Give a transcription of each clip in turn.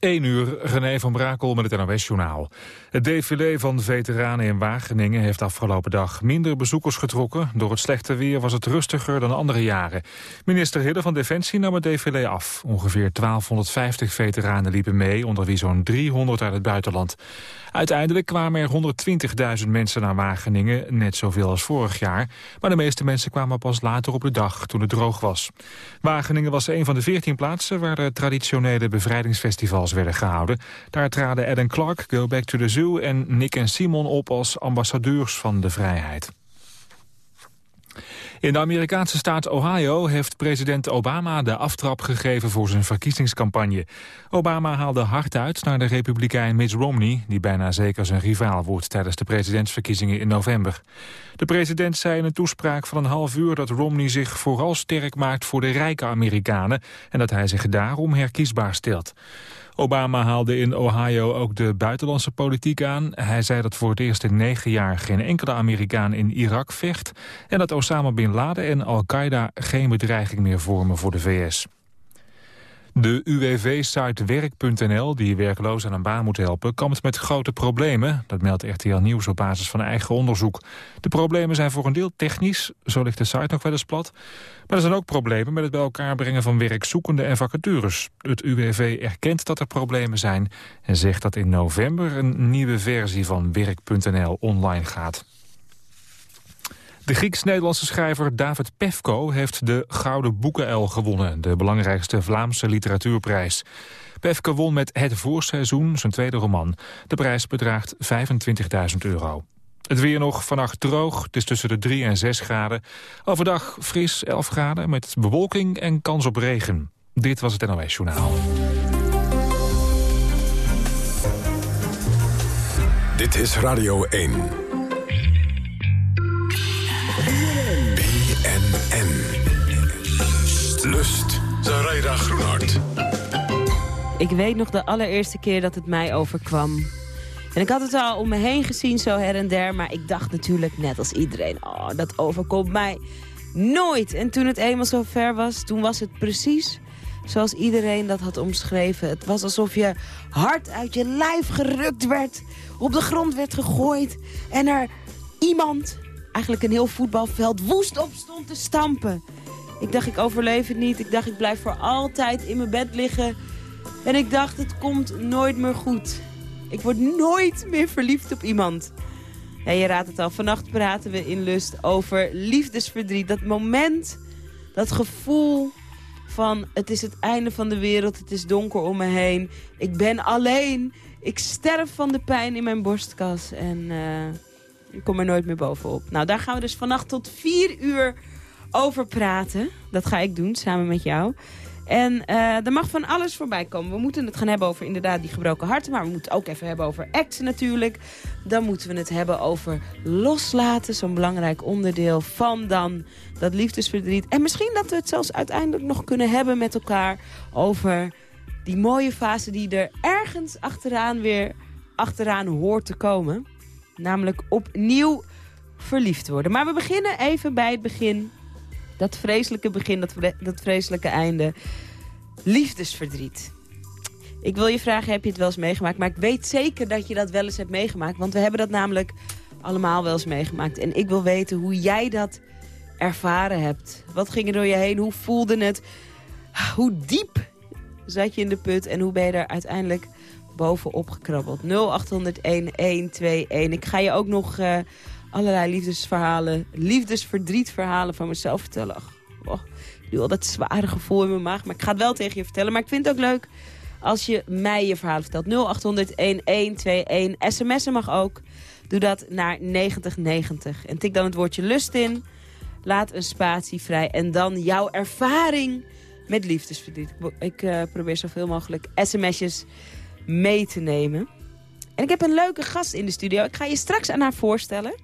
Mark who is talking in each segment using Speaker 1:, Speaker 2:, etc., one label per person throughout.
Speaker 1: 1 uur, René van Brakel met het NOS-journaal. Het défilé van veteranen in Wageningen heeft afgelopen dag minder bezoekers getrokken. Door het slechte weer was het rustiger dan andere jaren. Minister Hidde van Defensie nam het défilé af. Ongeveer 1250 veteranen liepen mee, onder wie zo'n 300 uit het buitenland. Uiteindelijk kwamen er 120.000 mensen naar Wageningen, net zoveel als vorig jaar. Maar de meeste mensen kwamen pas later op de dag, toen het droog was. Wageningen was een van de 14 plaatsen waar de traditionele bevrijdingsfestivals werden gehouden. Daar traden Ed Clark, Go Back to the Zoo en Nick en Simon op als ambassadeurs van de vrijheid. In de Amerikaanse staat Ohio heeft president Obama de aftrap gegeven voor zijn verkiezingscampagne. Obama haalde hard uit naar de republikein Mitt Romney, die bijna zeker zijn rivaal wordt tijdens de presidentsverkiezingen in november. De president zei in een toespraak van een half uur dat Romney zich vooral sterk maakt voor de rijke Amerikanen en dat hij zich daarom herkiesbaar stelt. Obama haalde in Ohio ook de buitenlandse politiek aan. Hij zei dat voor het eerst in negen jaar geen enkele Amerikaan in Irak vecht... en dat Osama Bin Laden en Al-Qaeda geen bedreiging meer vormen voor de VS. De UWV-site werk.nl, die werkloos aan een baan moet helpen, kampt met grote problemen. Dat meldt RTL Nieuws op basis van eigen onderzoek. De problemen zijn voor een deel technisch, zo ligt de site nog wel eens plat. Maar er zijn ook problemen met het bij elkaar brengen van werkzoekenden en vacatures. Het UWV erkent dat er problemen zijn en zegt dat in november een nieuwe versie van werk.nl online gaat. De Grieks-Nederlandse schrijver David Pefko heeft de Gouden Boekenuil gewonnen, de belangrijkste Vlaamse literatuurprijs. Pefko won met Het Voorseizoen, zijn tweede roman. De prijs bedraagt 25.000 euro. Het weer nog vannacht droog, het is tussen de 3 en 6 graden. Overdag fris 11 graden met bewolking en kans op regen. Dit was het NOS Journaal.
Speaker 2: Dit is Radio 1. Zaraida Groenhart.
Speaker 3: Ik weet nog de allereerste keer dat het mij overkwam. En ik had het al om me heen gezien, zo her en der. Maar ik dacht natuurlijk net als iedereen, oh, dat overkomt mij nooit. En toen het eenmaal zo ver was, toen was het precies zoals iedereen dat had omschreven. Het was alsof je hart uit je lijf gerukt werd, op de grond werd gegooid... en er iemand, eigenlijk een heel voetbalveld, woest op stond te stampen. Ik dacht, ik overleef het niet. Ik dacht, ik blijf voor altijd in mijn bed liggen. En ik dacht, het komt nooit meer goed. Ik word nooit meer verliefd op iemand. Ja, je raadt het al, vannacht praten we in Lust over liefdesverdriet. Dat moment, dat gevoel van het is het einde van de wereld, het is donker om me heen. Ik ben alleen, ik sterf van de pijn in mijn borstkas en uh, ik kom er nooit meer bovenop. Nou, daar gaan we dus vannacht tot vier uur over praten. Dat ga ik doen, samen met jou. En uh, er mag van alles voorbij komen. We moeten het gaan hebben over inderdaad die gebroken harten. Maar we moeten het ook even hebben over acten natuurlijk. Dan moeten we het hebben over loslaten. Zo'n belangrijk onderdeel van dan dat liefdesverdriet. En misschien dat we het zelfs uiteindelijk nog kunnen hebben met elkaar... over die mooie fase die er ergens achteraan weer achteraan hoort te komen. Namelijk opnieuw verliefd worden. Maar we beginnen even bij het begin dat vreselijke begin, dat, dat vreselijke einde. Liefdesverdriet. Ik wil je vragen, heb je het wel eens meegemaakt? Maar ik weet zeker dat je dat wel eens hebt meegemaakt. Want we hebben dat namelijk allemaal wel eens meegemaakt. En ik wil weten hoe jij dat ervaren hebt. Wat ging er door je heen? Hoe voelde het? Hoe diep zat je in de put? En hoe ben je er uiteindelijk bovenop gekrabbeld? 0800-1121. Ik ga je ook nog... Uh, allerlei liefdesverhalen, liefdesverdrietverhalen van mezelf vertellen. Oh, ik doe al dat zware gevoel in mijn maag, maar ik ga het wel tegen je vertellen. Maar ik vind het ook leuk als je mij je verhaal vertelt. 0800-1121, sms'en mag ook. Doe dat naar 9090. En tik dan het woordje lust in. Laat een spatie vrij. En dan jouw ervaring met liefdesverdriet. Ik uh, probeer zoveel mogelijk sms'jes mee te nemen. En ik heb een leuke gast in de studio. Ik ga je straks aan haar voorstellen.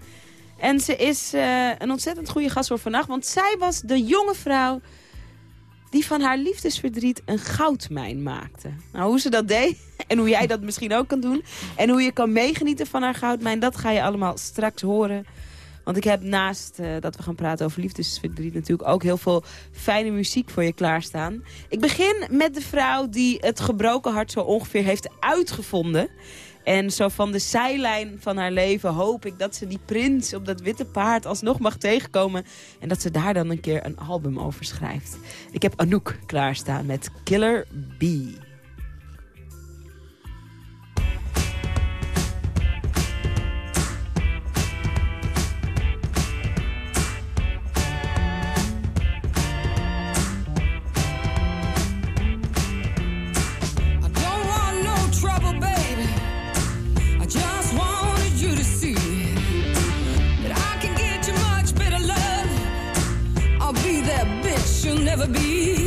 Speaker 3: En ze is uh, een ontzettend goede gast voor vannacht. Want zij was de jonge vrouw die van haar liefdesverdriet een goudmijn maakte. Nou, hoe ze dat deed en hoe jij dat misschien ook kan doen... en hoe je kan meegenieten van haar goudmijn... dat ga je allemaal straks horen.
Speaker 4: Want ik heb naast uh, dat we gaan praten over liefdesverdriet... natuurlijk ook heel veel fijne muziek voor je klaarstaan. Ik begin met de vrouw die het gebroken hart zo ongeveer heeft uitgevonden... En zo van de zijlijn van haar leven hoop ik dat ze die prins op dat witte paard alsnog mag tegenkomen. En dat ze daar dan een keer een album over schrijft. Ik heb Anouk klaarstaan met Killer Bee. Never be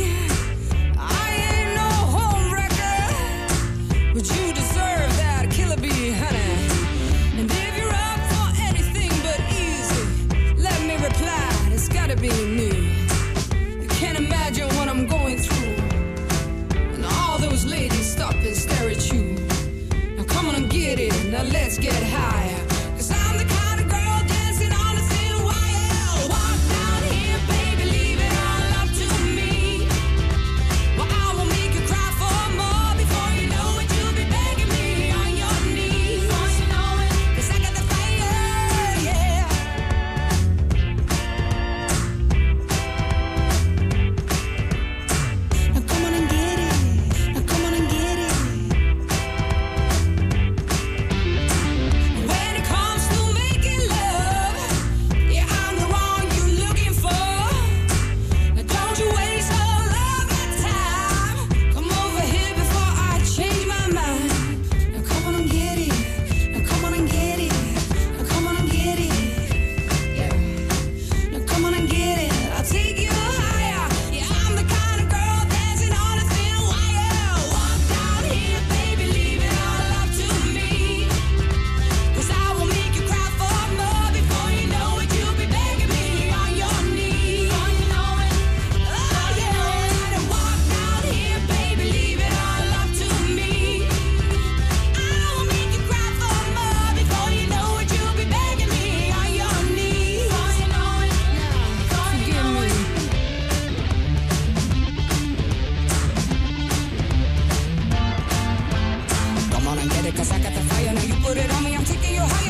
Speaker 4: Cause I got the fire, now you put it on me, I'm taking you higher.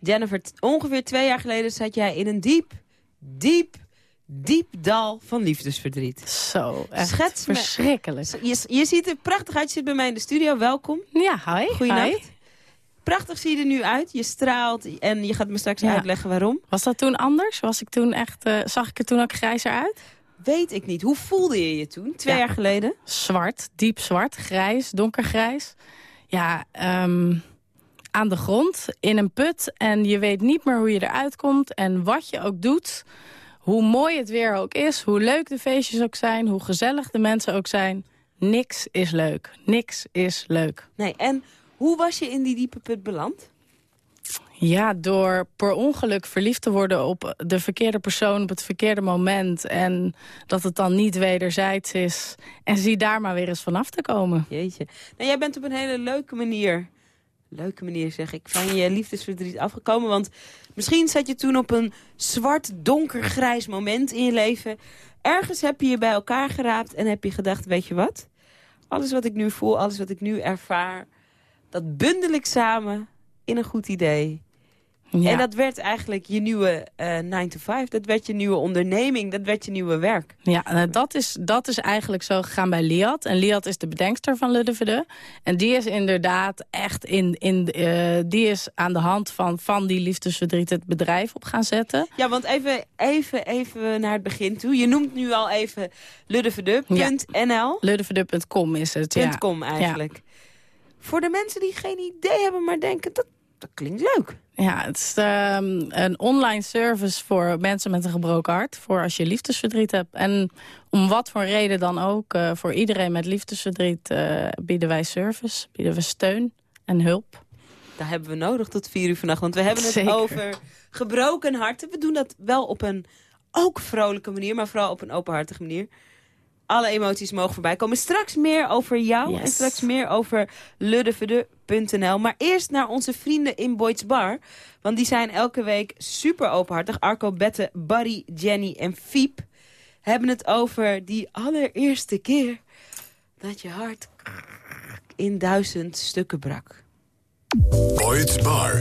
Speaker 4: Jennifer, ongeveer twee jaar geleden zat jij in een diep, diep, diep dal van liefdesverdriet.
Speaker 5: Zo, echt Schets verschrikkelijk.
Speaker 4: Je, je ziet er prachtig uit. Je zit bij mij in de studio. Welkom.
Speaker 5: Ja, hi.
Speaker 4: Goeienacht. Prachtig zie je er nu uit. Je straalt en je gaat me straks uitleggen waarom.
Speaker 5: Was dat toen anders? Was ik toen echt, uh, zag ik er toen ook grijzer uit?
Speaker 4: Weet ik niet. Hoe voelde je je toen, twee jaar geleden?
Speaker 5: Zwart, diep zwart, grijs, donkergrijs. Ja, um, aan de grond in een put en je weet niet meer hoe je eruit komt. En wat je ook doet, hoe mooi het weer ook is, hoe leuk de feestjes ook zijn, hoe gezellig de mensen ook zijn. Niks is leuk. Niks is leuk.
Speaker 4: Nee, en hoe was je in die diepe put beland?
Speaker 5: Ja, door per ongeluk verliefd te worden op de verkeerde persoon op het verkeerde moment. En dat het dan niet wederzijds is. En zie daar maar weer eens vanaf te komen.
Speaker 4: Jeetje. Nou, jij bent op een hele leuke manier leuke manier zeg ik, van je liefdesverdriet afgekomen. Want misschien zat je toen op een zwart, donker, grijs moment in je leven. Ergens heb je je bij elkaar geraapt en heb je gedacht, weet je wat? Alles wat ik nu voel, alles wat ik nu ervaar, dat bundel ik samen in een goed idee.
Speaker 3: En dat werd eigenlijk je nieuwe uh, eh, 9 to 5. Dat werd je nieuwe onderneming. Dat werd je nieuwe werk.
Speaker 5: Ja, nou, dat, is, dat is eigenlijk zo gegaan bij Liat. En Liat is de bedenkster van Luddevede. En die is inderdaad echt in... in uh, die is aan de hand van, van die liefdesverdriet het bedrijf op gaan zetten.
Speaker 3: Ja, want even, even, even naar het begin toe. Je noemt nu al even luddevede.nl.
Speaker 5: Ja. Luddevede.com is het,
Speaker 3: ja. .com eigenlijk. Voor de mensen die geen idee hebben, maar denken... dat, dat klinkt leuk.
Speaker 5: Ja, het is um, een online service voor mensen met een gebroken hart. Voor als je liefdesverdriet hebt. En om wat voor reden dan ook, uh, voor iedereen met liefdesverdriet... Uh, bieden wij service, bieden we steun en hulp.
Speaker 3: Dat hebben we nodig tot vier uur vannacht. Want we hebben het over gebroken harten. We doen dat wel op een ook vrolijke manier, maar vooral op een openhartige manier alle emoties mogen voorbij komen. Straks meer over jou en straks meer over luddevede.nl. Maar eerst naar onze vrienden in Boyd's Bar. Want die zijn elke week super openhartig. Arco, Bette, Barry, Jenny en Fiep hebben het over die allereerste keer dat je hart in duizend stukken brak.
Speaker 2: Boyd's Bar.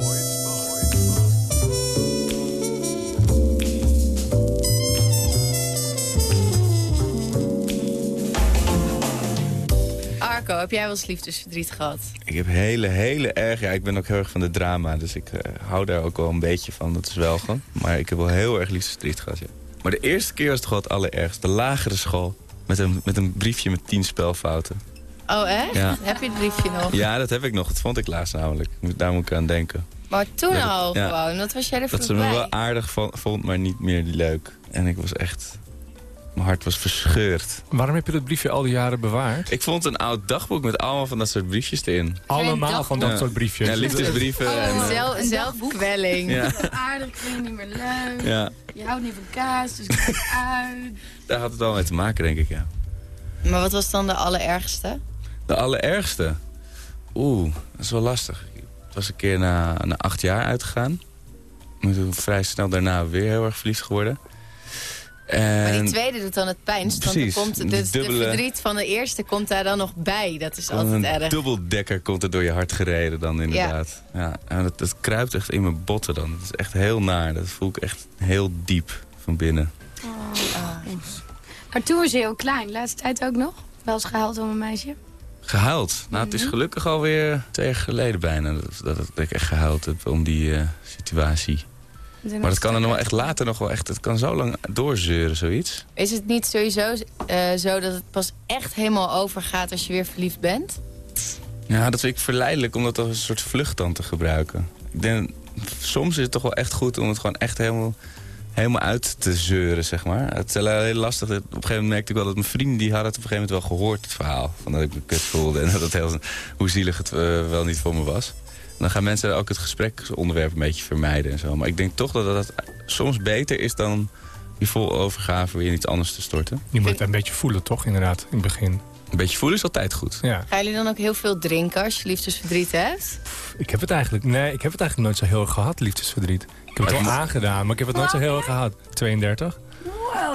Speaker 6: Heb jij wel eens liefdesverdriet gehad?
Speaker 7: Ik heb hele, hele erg... Ja, ik ben ook heel erg van de drama, dus ik uh, hou daar ook wel een beetje van. Dat is wel gewoon. Maar ik heb wel heel erg liefdesverdriet gehad, ja. Maar de eerste keer was het gewoon het allerergste. De lagere school. Met een, met een briefje met tien spelfouten.
Speaker 6: Oh, echt? Ja. Heb je het briefje nog?
Speaker 7: Ja, dat heb ik nog. Dat vond ik laatst namelijk. Daar moet ik aan denken.
Speaker 6: Maar toen al gewoon? Dat was jij er
Speaker 7: Dat ze me wel aardig vond, maar niet meer leuk. En ik was echt mijn hart was verscheurd.
Speaker 8: Waarom heb je dat briefje al die jaren bewaard?
Speaker 7: Ik vond een oud dagboek met allemaal van dat soort briefjes erin.
Speaker 8: Allemaal van dat soort briefjes?
Speaker 7: Ja, liefdesbrieven.
Speaker 6: Oh, en, uh, zelfkwelling.
Speaker 9: Ja. Aardig, ik vind niet meer leuk. Ja. Je houdt niet van kaas, dus ik ga uit.
Speaker 7: Daar had het al mee te maken, denk ik, ja.
Speaker 6: Maar wat was dan de allerergste?
Speaker 7: De allerergste? Oeh, dat is wel lastig. Het was een keer na, na acht jaar uitgegaan. Ik ben vrij snel daarna weer heel erg verliefd geworden.
Speaker 6: En... Maar die tweede doet dan het pijnst. Precies, want komt, dus de verdriet van de eerste komt daar dan nog bij. Dat is altijd erg.
Speaker 7: Een dubbeldekker komt er door je hart gereden dan inderdaad. Ja. ja en het, het, kruipt echt in mijn botten dan. Het is echt heel naar. Dat voel ik echt heel diep van binnen. Oh.
Speaker 9: Maar toen was je heel klein. Laatste tijd ook nog? Wel eens gehuild om een meisje?
Speaker 7: Gehuild? Nou, het is mhm. gelukkig alweer twee jaar geleden bijna dat, dat, ik echt gehuild heb om die uh, situatie. Maar dat kan er nog wel echt later nog wel echt... Het kan zo lang doorzeuren, zoiets.
Speaker 6: Is het niet sowieso uh, zo dat het pas echt helemaal overgaat als je weer verliefd bent?
Speaker 7: Ja, dat vind ik verleidelijk om dat als een soort vlucht dan te gebruiken. Ik denk, soms is het toch wel echt goed om het gewoon echt helemaal, helemaal uit te zeuren, zeg maar. Het is heel lastig. Op een gegeven moment merkte ik wel dat mijn vrienden... die hadden het op een gegeven moment wel gehoord, het verhaal. Van dat ik me kut voelde en dat het heel, hoe zielig het uh, wel niet voor me was dan gaan mensen ook het gespreksonderwerp een beetje vermijden en zo. Maar ik denk toch dat dat soms beter is dan die vol overgave weer in iets anders te storten.
Speaker 8: Je moet het een beetje voelen, toch, inderdaad, in het begin.
Speaker 7: Een beetje voelen is altijd goed.
Speaker 6: Ja. Gaan jullie dan ook heel veel drinken als je liefdesverdriet hebt?
Speaker 8: Ik heb het eigenlijk, nee, ik heb het eigenlijk nooit zo heel erg gehad, liefdesverdriet. Ik heb het wel aangedaan, maar ik heb het nooit zo heel erg gehad. 32.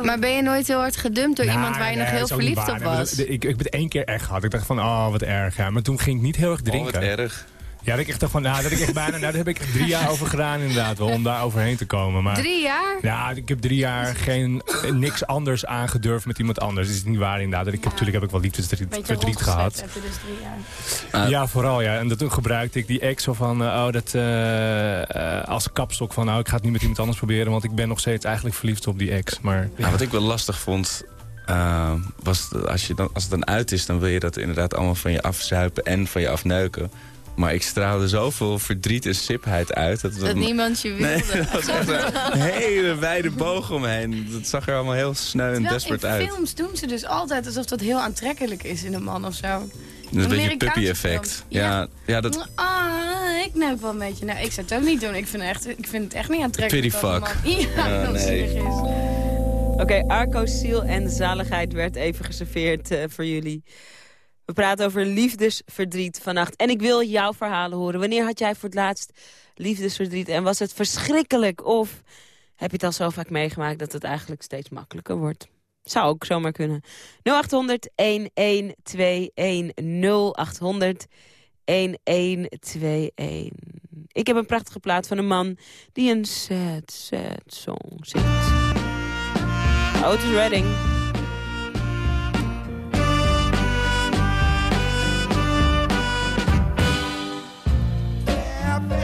Speaker 6: Maar ben je nooit heel hard gedumpt door iemand waar je nog heel verliefd op was?
Speaker 8: ik, ik heb het één keer echt gehad. Ik dacht van, oh, wat erg. Ja. Maar toen ging ik niet heel erg drinken.
Speaker 7: Oh, wat erg.
Speaker 8: Ja, dat ik echt van, nou, dat ik echt bijna, nou, daar heb ik drie jaar over gedaan inderdaad, wel, om daar overheen te komen. Maar,
Speaker 6: drie jaar?
Speaker 8: Ja, ik heb drie jaar geen, niks anders aangedurfd met iemand anders. Het is niet waar inderdaad. Ik heb, Natuurlijk heb ik wel liefdesverdriet gehad.
Speaker 9: Heb je dus drie jaar.
Speaker 8: ja, vooral ja. En dat, toen gebruikte ik die ex van, uh, oh, dat, uh, als kapstok van, nou, ik ga het niet met iemand anders proberen, want ik ben nog steeds eigenlijk verliefd op die ex. Maar,
Speaker 7: ja. wat ik wel lastig vond, uh, was als, je dan, als het dan uit is, dan wil je dat inderdaad allemaal van je afzuipen en van je afneuken. Maar ik straalde zoveel verdriet en sipheid uit.
Speaker 6: Dat, dat niemand je wilde. Nee,
Speaker 7: dat was echt een hele wijde boog omheen. Dat zag er allemaal heel sneu en desperate uit.
Speaker 9: in films doen ze dus altijd alsof dat heel aantrekkelijk is in een man of zo. Dat
Speaker 7: is een beetje puppy-effect. Ja. ja. dat...
Speaker 9: Ah, ik neuk wel een beetje. Nou, ik zou het ook niet doen. Ik vind, echt, ik vind het echt niet aantrekkelijk.
Speaker 7: Pity fuck.
Speaker 9: Ja, ja nee. is.
Speaker 3: Oké, okay, Arco, ziel en zaligheid werd even geserveerd uh, voor jullie. We praten over liefdesverdriet vannacht. En ik wil jouw verhalen horen. Wanneer had jij voor het laatst liefdesverdriet? En was het verschrikkelijk? Of heb je het al zo vaak meegemaakt dat het eigenlijk steeds makkelijker wordt? Zou ook zomaar kunnen. 0800 1121 0800 1121. Ik heb een prachtige plaat van een man die een sad, sad song zingt. Otis Redding.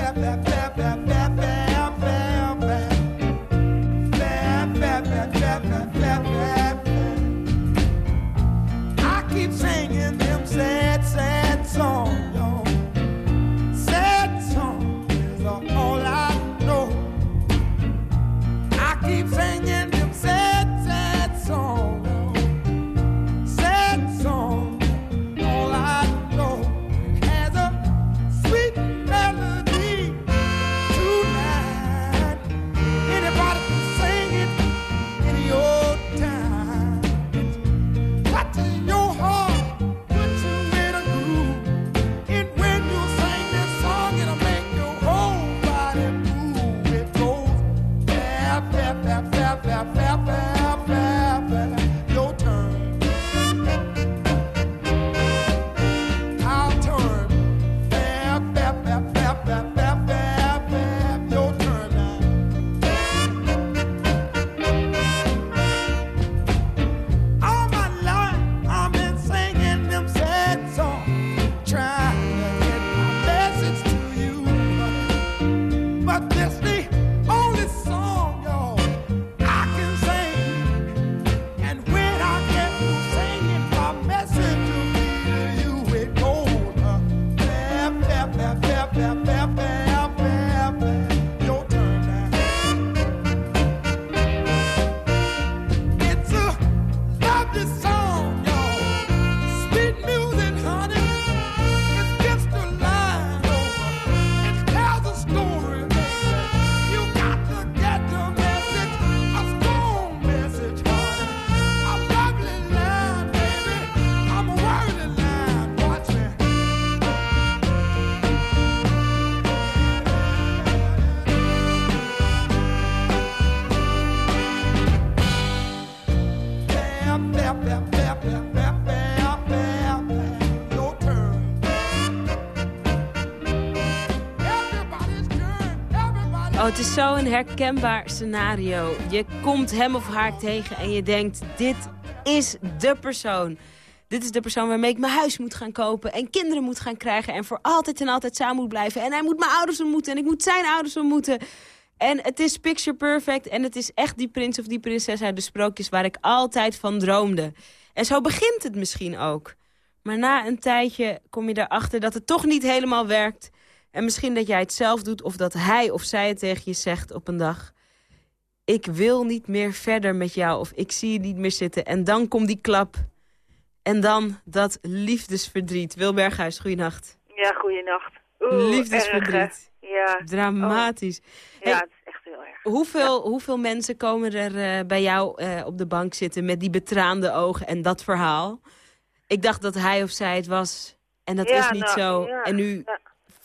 Speaker 3: clap, clap, clap, clap, clap. Het is zo'n herkenbaar scenario. Je komt hem of haar tegen en je denkt, dit is de persoon. Dit is de persoon waarmee ik mijn huis moet gaan kopen... en kinderen moet gaan krijgen en voor altijd en altijd samen moet blijven. En hij moet mijn ouders ontmoeten en ik moet zijn ouders ontmoeten. En het is picture perfect en het is echt die prins of die prinses uit de sprookjes... waar ik altijd van droomde. En zo begint het misschien ook. Maar na een tijdje kom je erachter dat het toch niet helemaal werkt... En misschien dat jij het zelf doet of dat hij of zij het tegen je zegt op een dag. Ik wil niet meer verder met jou of ik zie je niet meer zitten. En dan komt die klap. En dan dat liefdesverdriet. Wil Berghuis, goeienacht.
Speaker 10: Ja, goeienacht.
Speaker 3: liefdesverdriet.
Speaker 10: ja.
Speaker 3: Dramatisch.
Speaker 10: Ja, het is echt heel erg.
Speaker 3: Hoeveel, hoeveel mensen komen er uh, bij jou uh, op de bank zitten met die betraande ogen en dat verhaal? Ik dacht dat hij of zij het was en dat
Speaker 10: ja,
Speaker 3: is niet
Speaker 10: nou,
Speaker 3: zo.
Speaker 10: Ja,
Speaker 3: en nu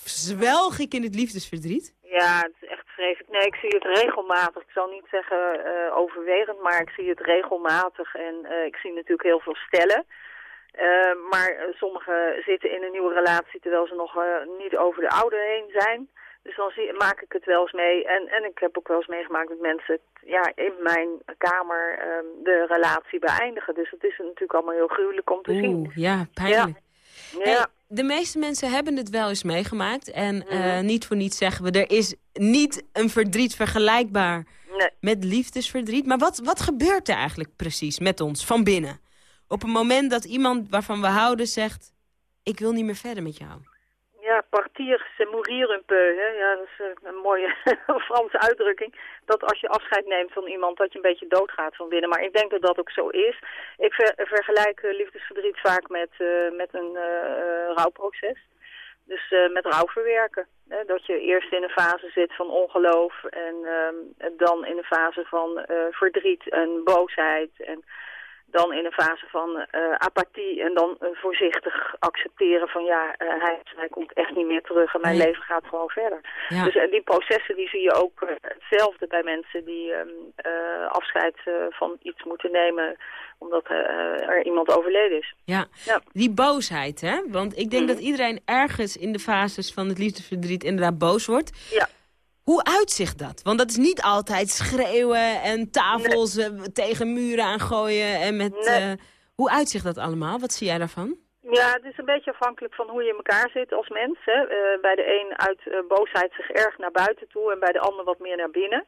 Speaker 3: zwelg ik in het liefdesverdriet?
Speaker 10: Ja, het is echt vreselijk. Nee, ik zie het regelmatig. Ik zal niet zeggen uh, overwegend, maar ik zie het regelmatig. En uh, ik zie natuurlijk heel veel stellen. Uh, maar sommigen zitten in een nieuwe relatie terwijl ze nog niet over de oude heen zijn. Dus dan zie, maak ik het wel eens mee. En, en ik heb ook wel eens meegemaakt dat mensen ja, in mijn kamer um, de relatie beëindigen. Dus het is natuurlijk allemaal heel gruwelijk om te
Speaker 3: Oeh,
Speaker 10: zien.
Speaker 3: ja, pijnlijk.
Speaker 10: Ja. ja.
Speaker 3: De meeste mensen hebben het wel eens meegemaakt. En mm. uh, niet voor niets zeggen we, er is niet een verdriet vergelijkbaar
Speaker 10: nee.
Speaker 3: met liefdesverdriet. Maar wat, wat gebeurt er eigenlijk precies met ons van binnen? Op een moment dat iemand waarvan we houden zegt, ik wil niet meer verder met jou.
Speaker 10: Ja, partir, c'est mourir un peu. Hè? Ja, dat is eh, een mooie Franse uitdrukking. Dat als je afscheid neemt van iemand, dat je een beetje doodgaat van binnen. Maar ik denk dat dat ook zo is. Ik ver, vergelijk uh, liefdesverdriet vaak met, uh, met een rouwproces. Dus met rouw verwerken. Hè? Dat je eerst in een fase zit van ongeloof en ehm, dan in een fase van verdriet en boosheid en dan in een fase van apathie en dan voorzichtig accepteren van ja, hij, hij komt echt niet meer terug en mijn leven gaat gewoon verder. Dus die processen die zie je ook hetzelfde bij mensen die ehm, afscheid van iets moeten nemen omdat er iemand overleden is.
Speaker 3: Ja. ja, die boosheid hè, want ik denk mhm. dat iedereen ergens in de fases van het liefdesverdriet inderdaad boos wordt.
Speaker 10: Ja.
Speaker 3: Hoe uitzicht dat? Want dat is niet altijd schreeuwen en tafels eh, tegen muren aangooien. En met, uh, hoe uitzicht dat allemaal? Wat zie jij daarvan?
Speaker 10: Ja, het is een beetje afhankelijk van hoe je in elkaar zit als mens. Hè. Uh, bij de een uit boosheid zich erg naar buiten toe en bij de ander wat meer naar binnen.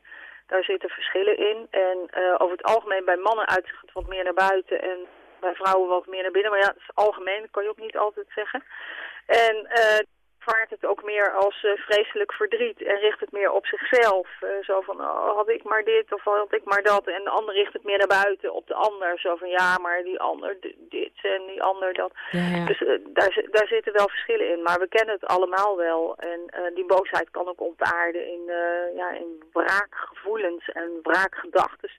Speaker 10: Daar zitten verschillen in. En over het algemeen bij mannen uitzicht het wat meer naar buiten en bij vrouwen wat meer naar binnen. Maar ja, dat is algemeen, dat kan je ook niet altijd zeggen. En ervaart het ook meer als uh, vreselijk verdriet en richt het meer op zichzelf. Uh, zo van, oh, had ik maar dit of had ik maar dat. En de ander richt het meer naar buiten op de ander. Zo van, ja, maar die ander dit en die ander dat. Dus uh, daar, daar zitten wel verschillen in. Maar we kennen het allemaal wel. En die boosheid kan ook ontaarden in, ja, in wraakgevoelens en wraakgedachten.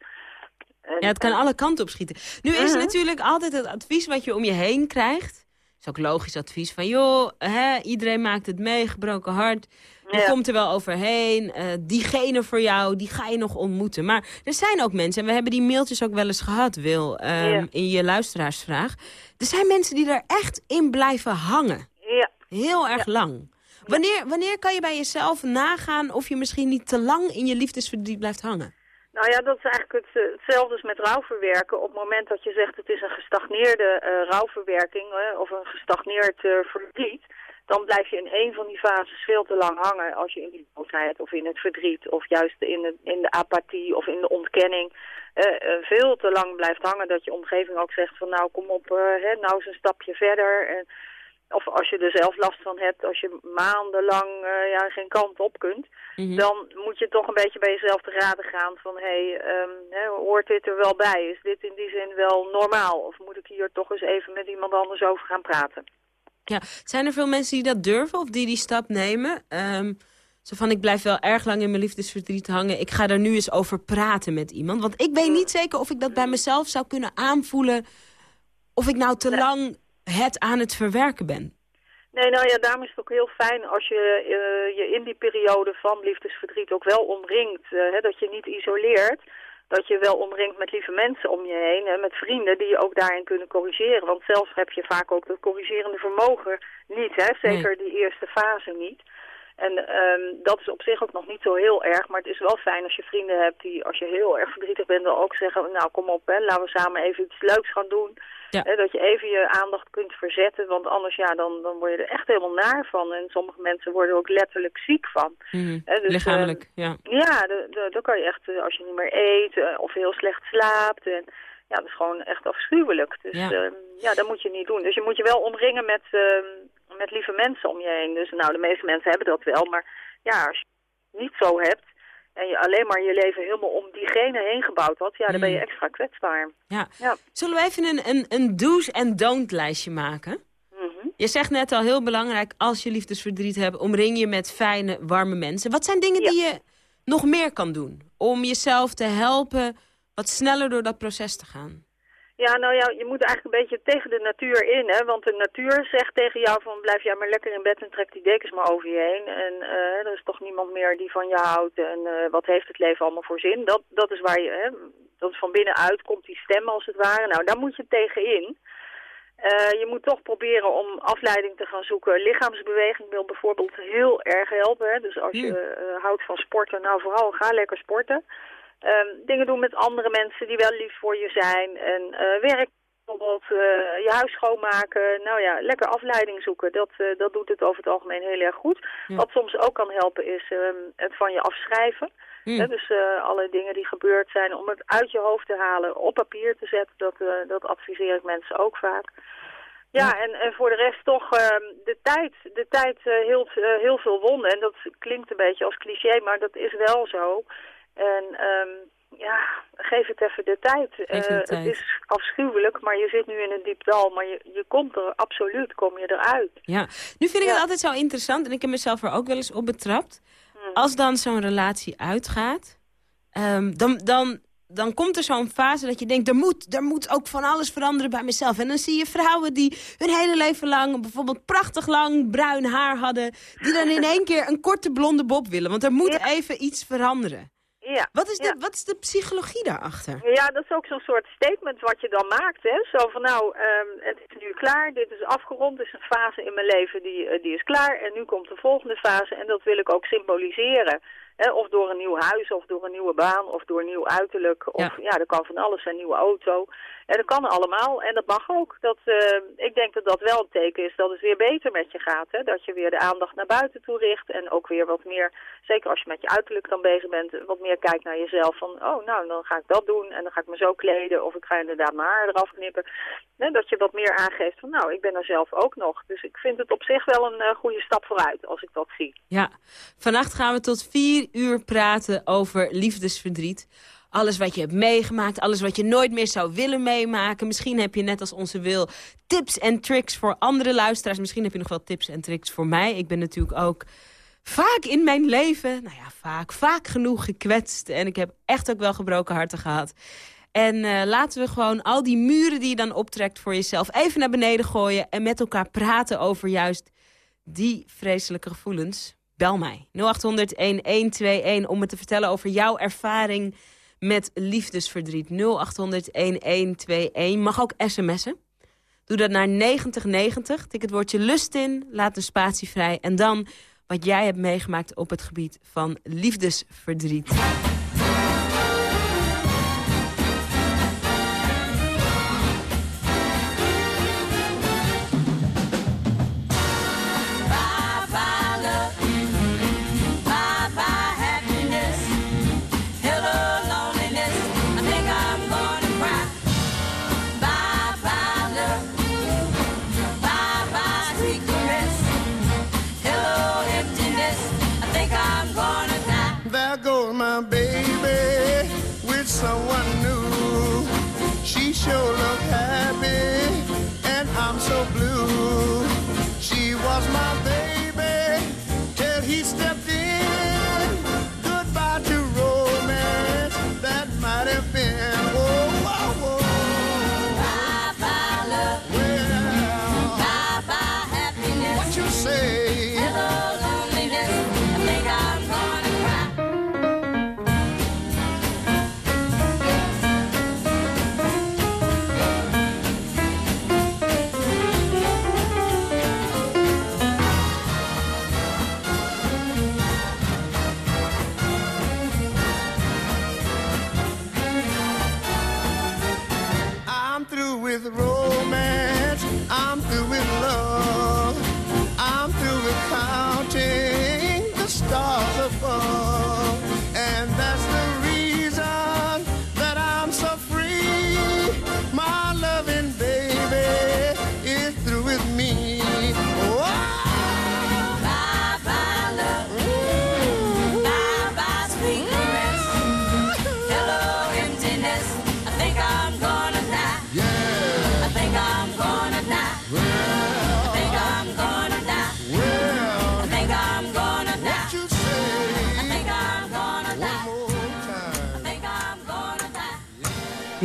Speaker 3: ja, het kan alle kanten op schieten. Nu is mhm. natuurlijk altijd het advies wat je om je heen krijgt is ook logisch advies van... joh, hè, iedereen maakt het mee, gebroken hart. Je komt er wel overheen. Uh, diegene voor jou, die ga je nog ontmoeten. Maar er zijn ook mensen, en we hebben die mailtjes ook wel eens gehad, Wil... Um, in je luisteraarsvraag. Er zijn mensen die er echt in blijven hangen.
Speaker 10: Ja.
Speaker 3: Heel erg lang. Wanneer, wanneer kan je bij jezelf nagaan of je misschien niet te lang in je liefdesverdriet blijft hangen?
Speaker 10: Nou ja, dat is eigenlijk het, eh, hetzelfde als met rouwverwerken. Op het moment dat je zegt het is een gestagneerde uh, rouwverwerking of een gestagneerd uh, verdriet, dan blijf je in een van die fases veel te lang hangen als je in die boosheid of in het verdriet of juist in de, in de apathie of in de ontkenning veel te lang blijft hangen. Dat je omgeving ook zegt van nou kom op, hè, nou eens een stapje verder. Of als je er zelf last van hebt, als je maandenlang uh, ja, geen kant op kunt, mhm. dan moet je toch een beetje bij jezelf te raden gaan van, hé, hey, um, hoort dit er wel bij? Is dit in die zin wel normaal? Of moet ik hier toch eens even met iemand anders over gaan praten?
Speaker 3: Ja, zijn er veel mensen die dat durven of die die stap nemen? Um, zo van, ik blijf wel erg lang in mijn liefdesverdriet hangen. Ik ga er nu eens over praten met iemand. Want ik weet niet zeker of ik dat bij mezelf zou kunnen aanvoelen... of ik nou te lang het aan het verwerken ben.
Speaker 10: Nee, nou ja, daarom is het ook heel fijn als je uh, je in die periode van liefdesverdriet ook wel omringt. Uh, hè, dat je niet isoleert, dat je wel omringt met lieve mensen om je heen. Hè, met vrienden die je ook daarin kunnen corrigeren. Want zelfs heb je vaak ook dat corrigerende vermogen niet. Hè, zeker die eerste fase niet. En um, dat is op zich ook nog niet zo heel erg, maar het is wel fijn als je vrienden hebt die, als je heel erg verdrietig bent, dan ook zeggen, nou kom op, hè, laten we samen even iets leuks gaan doen. Hè, dat je even je aandacht kunt verzetten, want anders ja, dan, dan word je er echt helemaal naar van. En sommige mensen worden er ook letterlijk ziek van.
Speaker 3: Mm, hè, dus, lichamelijk,
Speaker 10: ja. Ja, dan kan je echt, eh, als je niet meer eet eh, of heel slecht slaapt... En, ja, dat is gewoon echt afschuwelijk. Dus ja. Uh, ja, dat moet je niet doen. Dus je moet je wel omringen met, uh, met lieve mensen om je heen. Dus nou, de meeste mensen hebben dat wel. Maar ja, als je het niet zo hebt en je alleen maar je leven helemaal om diegene heen gebouwd had, ja, dan ben je extra kwetsbaar.
Speaker 3: Ja. ja. Zullen we even een, een, een do's en don't lijstje maken? Mhm. Je zegt net al heel belangrijk, als je liefdesverdriet hebt, omring je met fijne, warme mensen. Wat zijn dingen die je nog meer kan doen om jezelf te helpen wat sneller door dat proces te gaan?
Speaker 10: Ja, nou ja, je moet eigenlijk een beetje tegen de natuur in, hè. Want de natuur zegt tegen jou van blijf jij maar lekker in bed en trek die dekens maar over je heen. En uh, er is toch niemand meer die van je houdt en uh, wat heeft het leven allemaal voor zin. Dat, dat is waar je, hè, dat is van binnenuit komt die stem als het ware. Nou, daar moet je tegen in. Uh, je moet toch proberen om afleiding te gaan zoeken. Lichaamsbeweging wil bijvoorbeeld heel erg helpen. Hè. Dus als je houdt van sporten, nou vooral ga lekker sporten. Um, dingen doen met andere mensen die wel lief voor je zijn. En uh, werk bijvoorbeeld, uh, je huis schoonmaken. Nou ja, lekker afleiding zoeken. Dat, uh, dat doet het over het algemeen heel erg goed. Wat soms ook kan helpen is um, het van je afschrijven. Dus alle dingen die gebeurd zijn, om het uit je hoofd te halen, op papier te zetten. Dat, dat adviseer ik mensen ook vaak. Ja, En, en voor de rest toch, uh, de tijd, de tijd hield heel veel wonden. En dat klinkt een beetje als cliché, maar dat is wel zo. En um, ja, geef het even de tijd. Uh, het is afschuwelijk, maar je zit nu in een diep dal. Maar je, je komt er, absoluut, kom je eruit.
Speaker 3: Ja, nu vind ik het altijd zo interessant. En ik heb mezelf er ook wel eens op betrapt. Hmm. Als dan zo'n relatie uitgaat, um, dan, dan dan komt er zo'n fase dat je denkt... Er moet, er moet ook van alles veranderen bij mezelf. En dan zie je vrouwen die hun hele leven lang... bijvoorbeeld prachtig lang bruin haar hadden... die dan in één keer een korte blonde bob willen. Want er moet even iets veranderen.
Speaker 10: Ja.
Speaker 3: Wat, is de, wat is de psychologie daarachter?
Speaker 10: Ja, dat is ook zo'n soort statement wat je dan maakt. Hè? Zo van nou, um, het is nu klaar, dit is afgerond, dit is een fase in mijn leven die, uh, die is klaar. En nu komt de volgende fase en dat wil ik ook symboliseren. Hè? Of door een nieuw huis, of door een nieuwe baan, of door een nieuw uiterlijk. Of ja, ja dat kan van alles, een nieuwe auto. En dat kan allemaal en dat mag ook. Dat, uh, ik denk dat dat wel een teken is dat het weer beter met je gaat. Hè? Dat je weer de aandacht naar buiten toe richt en ook weer wat meer, zeker als je met je uiterlijk dan bezig bent, wat meer kijkt naar jezelf. Van, oh nou, dan ga ik dat doen en dan ga ik me zo kleden of ik ga inderdaad mijn haar eraf knippen. Hè? Dat je wat meer aangeeft van, nou, ik ben er zelf ook nog. Dus ik vind het op zich wel een uh, goede stap vooruit als ik dat zie.
Speaker 3: Ja, vannacht gaan we tot vier uur praten over liefdesverdriet. Alles wat je hebt meegemaakt, alles wat je nooit meer zou willen meemaken. Misschien heb je net als onze Wil tips en tricks voor andere luisteraars. Misschien heb je nog wel tips en tricks voor mij. Ik ben natuurlijk ook vaak in mijn leven, nou ja, vaak, vaak genoeg gekwetst. En ik heb echt ook wel gebroken harten gehad. En uh, laten we gewoon al die muren die je dan optrekt voor jezelf... even naar beneden gooien en met elkaar praten over juist die vreselijke gevoelens. Bel mij, 0800-1121, om me te vertellen over jouw ervaring met liefdesverdriet. 0800-1121. Mag ook sms'en. Doe dat naar 9090. Tik het woordje lust in. Laat een spatie vrij. En dan wat jij hebt meegemaakt op het gebied van liefdesverdriet.
Speaker 11: baby with someone new. She sure looked happy, and I'm so blue.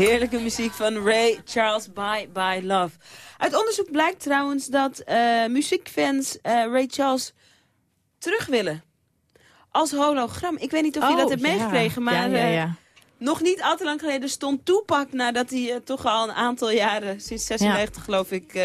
Speaker 3: Heerlijke muziek van Ray Charles, Bye Bye Love. Uit onderzoek blijkt trouwens dat uh, muziekfans uh, Ray Charles terug willen. Als hologram. Ik weet niet of je dat oh, hebt meegekregen, maar... Ja, ja, uh, nog niet al te lang geleden stond Toepak... nadat hij toch al een aantal jaren, sinds 96 geloof ik...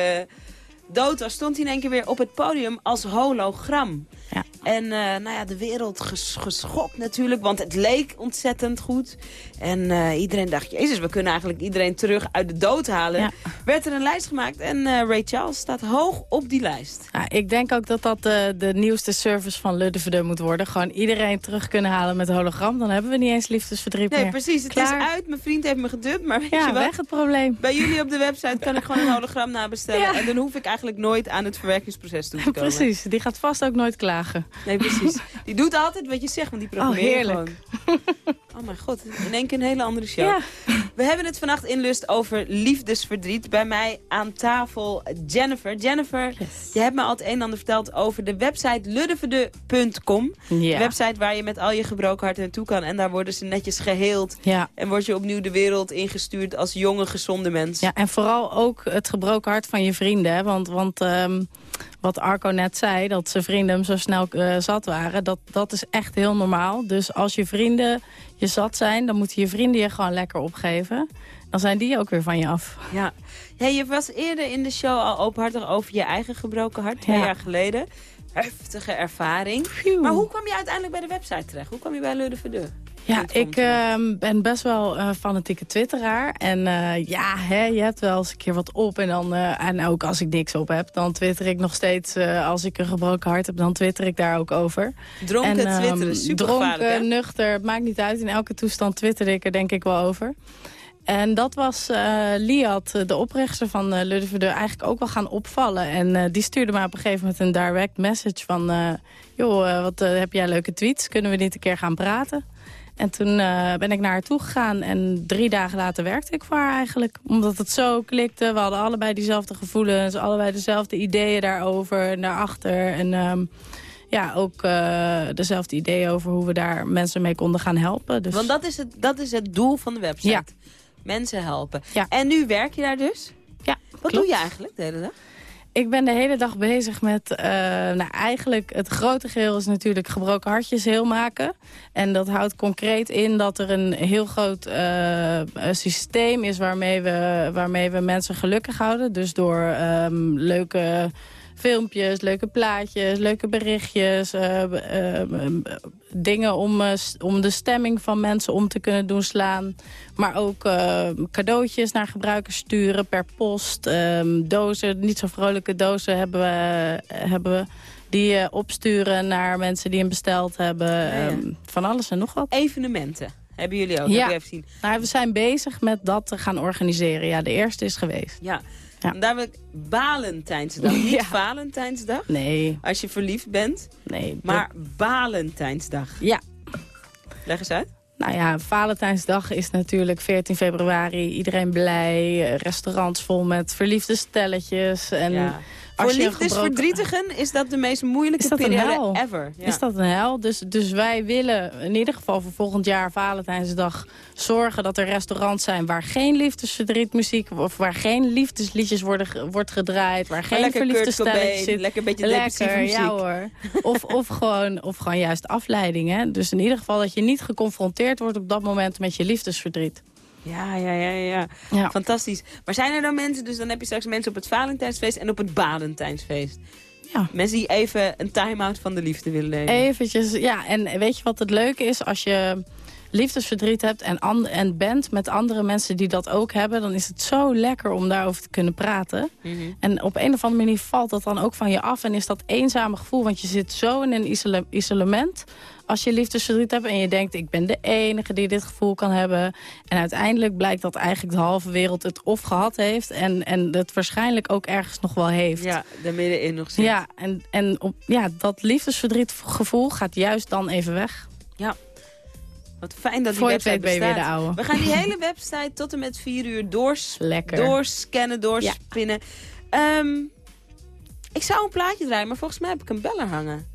Speaker 3: dood was, stond hij in één keer weer op het podium als hologram. Ja. En uh, nou ja, de wereld geschokt natuurlijk, want het leek ontzettend goed. En uh, iedereen dacht, jezus, we kunnen eigenlijk iedereen terug uit de dood halen. Ja. Werd er een lijst gemaakt en uh, Ray Charles staat hoog op die lijst.
Speaker 5: Ja, ik denk ook dat dat de, de nieuwste service van Luddeverde moet worden. Gewoon iedereen terug kunnen halen met hologram. Dan hebben we niet eens liefdesverdriet
Speaker 3: nee,
Speaker 5: meer.
Speaker 3: Nee, precies. Het is uit. Mijn vriend heeft me gedubt, maar weet
Speaker 5: ja,
Speaker 3: je wat?
Speaker 5: weg het probleem.
Speaker 3: Bij jullie op de website kan ik gewoon een hologram nabestellen. En dan hoef ik eigenlijk nooit aan het verwerkingsproces toe te komen.
Speaker 5: Precies, die gaat vast ook nooit klagen.
Speaker 3: Nee, precies. Die doet altijd wat je zegt, want die programmeert
Speaker 5: oh, heerlijk.
Speaker 3: gewoon. Oh mijn god, in één keer een hele andere show. We hebben het vannacht in Lust over liefdesverdriet. Bij mij aan tafel Jennifer. Jennifer, je hebt me al het een en ander verteld over de website luddeverde.com. Ja. De website waar je met al je gebroken hart naartoe kan. En daar worden ze netjes geheeld. Ja. En word je opnieuw de wereld ingestuurd als jonge, gezonde mens.
Speaker 5: Ja, en vooral ook het gebroken hart van je vrienden. Want, want ehm, wat Arco net zei, dat zijn vrienden hem zo snel uh, zat waren... Dat, dat is echt heel normaal. Dus als je vrienden je zat zijn, dan moeten je vrienden je gewoon lekker opgeven. Dan zijn die ook weer van je af.
Speaker 3: Ja. Hey, je was eerder in de show al openhartig over je eigen gebroken hart, twee jaar geleden. Heftige ervaring. Maar hoe kwam je uiteindelijk bij de website terecht? Hoe kwam je bij Le de Verdeur?
Speaker 5: Ja, ik uh, ben best wel uh, fanatieke twitteraar. En uh, ja, hè, je hebt wel eens een keer wat op. En, dan, uh, en ook als ik niks op heb, dan twitter ik nog steeds... als ik een gebroken hart heb, dan twitter ik daar ook over.
Speaker 3: Dronken en, twitteren, super
Speaker 5: Dronken, nuchter, het maakt niet uit. In elke toestand twitter ik er denk ik wel over. En dat was uh, Liat, de oprichter van uh, eigenlijk ook wel gaan opvallen. En uh, die stuurde me op een gegeven moment een direct message van... joh, wat heb jij leuke tweets? Kunnen we niet een keer gaan praten? En toen uh, ben ik naar haar toe gegaan en drie dagen later werkte ik voor haar eigenlijk. Omdat het zo klikte. We hadden allebei diezelfde gevoelens, allebei dezelfde ideeën daarover, naar achter. En um, ja, ook uh, dezelfde ideeën over hoe we daar mensen mee konden gaan helpen. Dus...
Speaker 3: Want dat is, het, dat is het doel van de website. Ja. Mensen helpen. Ja. En nu werk je daar dus?
Speaker 5: Ja,
Speaker 3: Wat doe je eigenlijk de hele dag?
Speaker 5: Ik ben de hele dag bezig met, uh, nou eigenlijk het grote geheel is natuurlijk gebroken hartjes heel maken. En dat houdt concreet in dat er een heel groot uh, systeem is waarmee we, waarmee we mensen gelukkig houden. Dus door um, leuke filmpjes, leuke plaatjes, leuke berichtjes. Uh, uh, dingen om, uh, om de stemming van mensen om te kunnen doen slaan. Maar ook cadeautjes naar gebruikers sturen per post. Ehm, dozen, niet zo vrolijke dozen hebben we... hebben we die opsturen naar mensen die hem besteld hebben. Ja, ja. Um, van alles en nog wat.
Speaker 3: Evenementen hebben jullie ook, ja. heb even zien.
Speaker 5: Nou, we zijn bezig met dat te gaan organiseren. Ja, de eerste is geweest.
Speaker 3: Ja, ja. En daar wil ik Valentijnsdag. Niet ja. Valentijnsdag.
Speaker 5: Nee.
Speaker 3: Als je verliefd bent.
Speaker 5: Nee.
Speaker 3: Maar. Valentijnsdag.
Speaker 5: Ja.
Speaker 3: Leg eens uit.
Speaker 5: Nou ja, Valentijnsdag is natuurlijk 14 februari. Iedereen blij. Restaurants vol met verliefde stelletjes. En
Speaker 3: ja. Voor liefdesverdrietigen is dat de meest moeilijke periode ever.
Speaker 5: Ja. Is dat een hel? Dus, dus wij willen in ieder geval voor volgend jaar Valentijnsdag zorgen dat er restaurants zijn waar geen liefdesverdrietmuziek of waar geen liefdesliedjes worden, wordt gedraaid, waar geen verliefde stelletjes zit.
Speaker 3: Lekker een beetje lekker,
Speaker 5: ja hoor. Of, of, gewoon, of gewoon juist afleidingen. Dus in ieder geval dat je niet geconfronteerd wordt op dat moment met je liefdesverdriet.
Speaker 3: Ja, ja, ja, ja, ja. Fantastisch. Maar zijn er dan mensen, dus dan heb je straks mensen op het Valentijnsfeest en op het Valentijnsfeest.
Speaker 5: Ja.
Speaker 3: Mensen die even een time-out van de liefde willen nemen.
Speaker 5: Eventjes, ja. En weet je wat het leuke is? Als je liefdesverdriet hebt en, en bent met andere mensen die dat ook hebben... dan is het zo lekker om daarover te kunnen praten. Mm -hmm. En op een of andere manier valt dat dan ook van je af... en is dat eenzame gevoel, want je zit zo in een isole isolement als je liefdesverdriet hebt en je denkt... ik ben de enige die dit gevoel kan hebben. En uiteindelijk blijkt dat eigenlijk de halve wereld het of gehad heeft... en, en het waarschijnlijk ook ergens nog wel heeft.
Speaker 3: Ja, er middenin nog zit.
Speaker 5: Ja, en, en op, ja, dat liefdesverdrietgevoel gaat juist dan even weg.
Speaker 3: Ja, wat fijn dat die Voor website
Speaker 5: bestaat. Weer de oude.
Speaker 3: We gaan die hele website tot en met vier uur doors doorscannen, doorspinnen. Ja. Um, ik zou een plaatje draaien, maar volgens mij heb ik een beller hangen.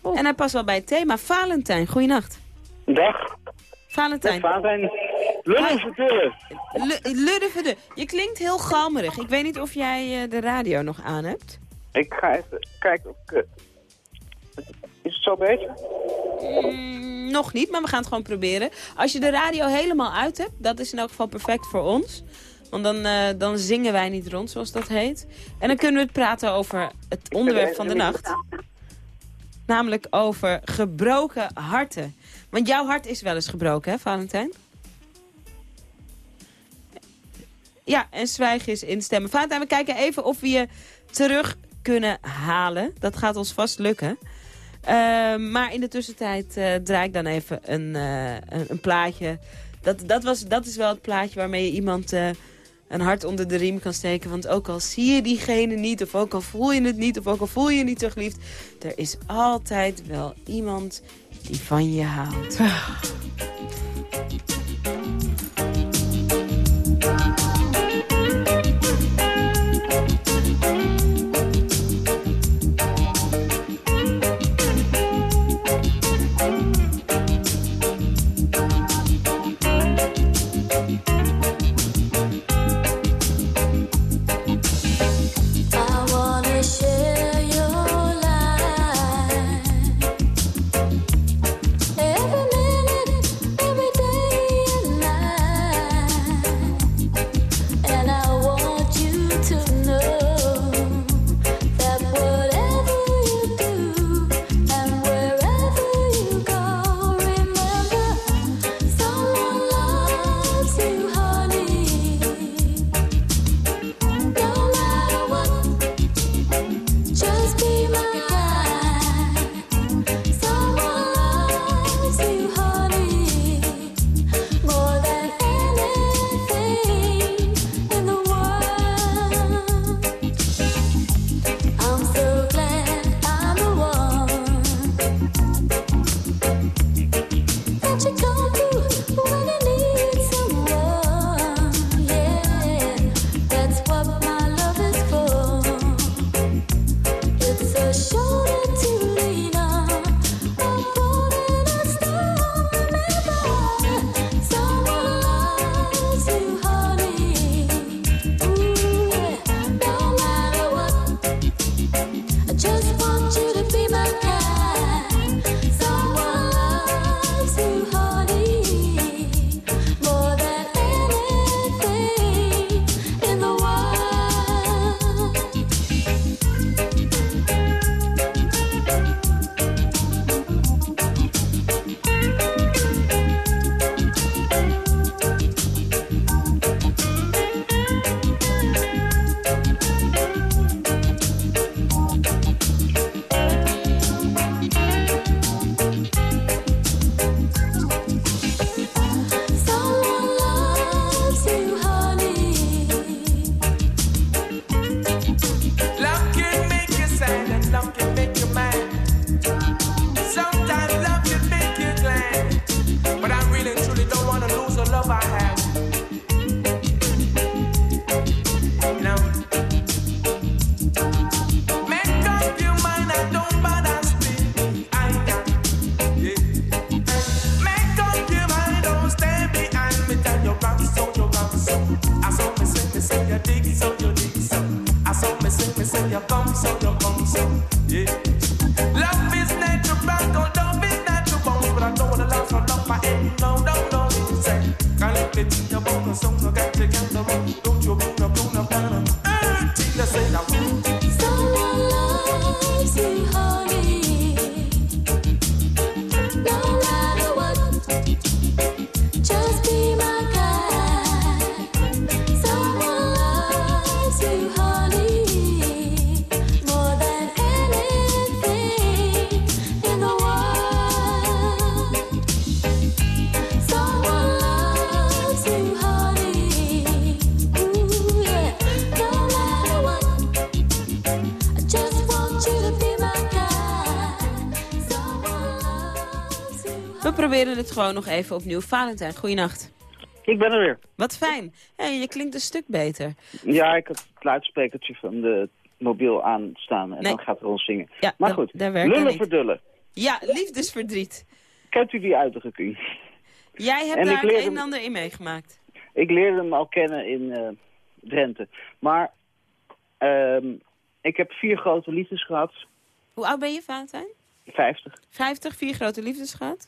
Speaker 3: Oh. En hij past wel bij het thema. Valentijn, goeienacht.
Speaker 12: Dag.
Speaker 3: Valentijn.
Speaker 12: Valentijn. Luddeverde.
Speaker 3: Luddeverde. Je klinkt heel galmerig. Ik weet niet of jij uh, de radio nog aan hebt.
Speaker 12: Ik ga even kijken. Of ik, uh, is het zo beter?
Speaker 3: Mm, nog niet, maar we gaan het gewoon proberen. Als je de radio helemaal uit hebt, dat is in elk geval perfect voor ons. Want dan, uh, dan zingen wij niet rond, zoals dat heet. En dan kunnen we het praten over het onderwerp van de nacht. Namelijk over gebroken harten. Want jouw hart is wel eens gebroken, hè, Valentijn? Ja, en zwijgen is instemmen. Valentijn, we kijken even of we je terug kunnen halen. Dat gaat ons vast lukken. Uh, maar in de tussentijd uh, draai ik dan even een, uh, een, een, plaatje. Dat, dat, was, dat is wel het plaatje waarmee je iemand een hart onder de riem kan steken. Want ook al zie je diegene niet, of ook al voel je het niet, of ook al voel je je niet zo geliefd... er is altijd wel iemand die van je houdt. Het gewoon nog even opnieuw. Valentijn, goeienacht.
Speaker 12: Ik ben er weer.
Speaker 3: Wat fijn. Hey, je klinkt een stuk beter.
Speaker 12: Ja, ik heb het luidsprekertje van de mobiel aanstaan en dan gaat er ons zingen.
Speaker 3: Ja,
Speaker 12: maar goed,
Speaker 3: daar
Speaker 12: lullen verdullen.
Speaker 3: Ja, liefdesverdriet.
Speaker 12: Kent u die uitdrukking?
Speaker 3: Jij hebt daar het een en ander in meegemaakt.
Speaker 12: Ik leerde hem al kennen in uh, Drenthe. Maar uh, ik heb vier grote liefdes gehad.
Speaker 3: Hoe oud ben je, Valentijn?
Speaker 12: Vijftig.
Speaker 3: Vijftig, vier grote liefdes gehad?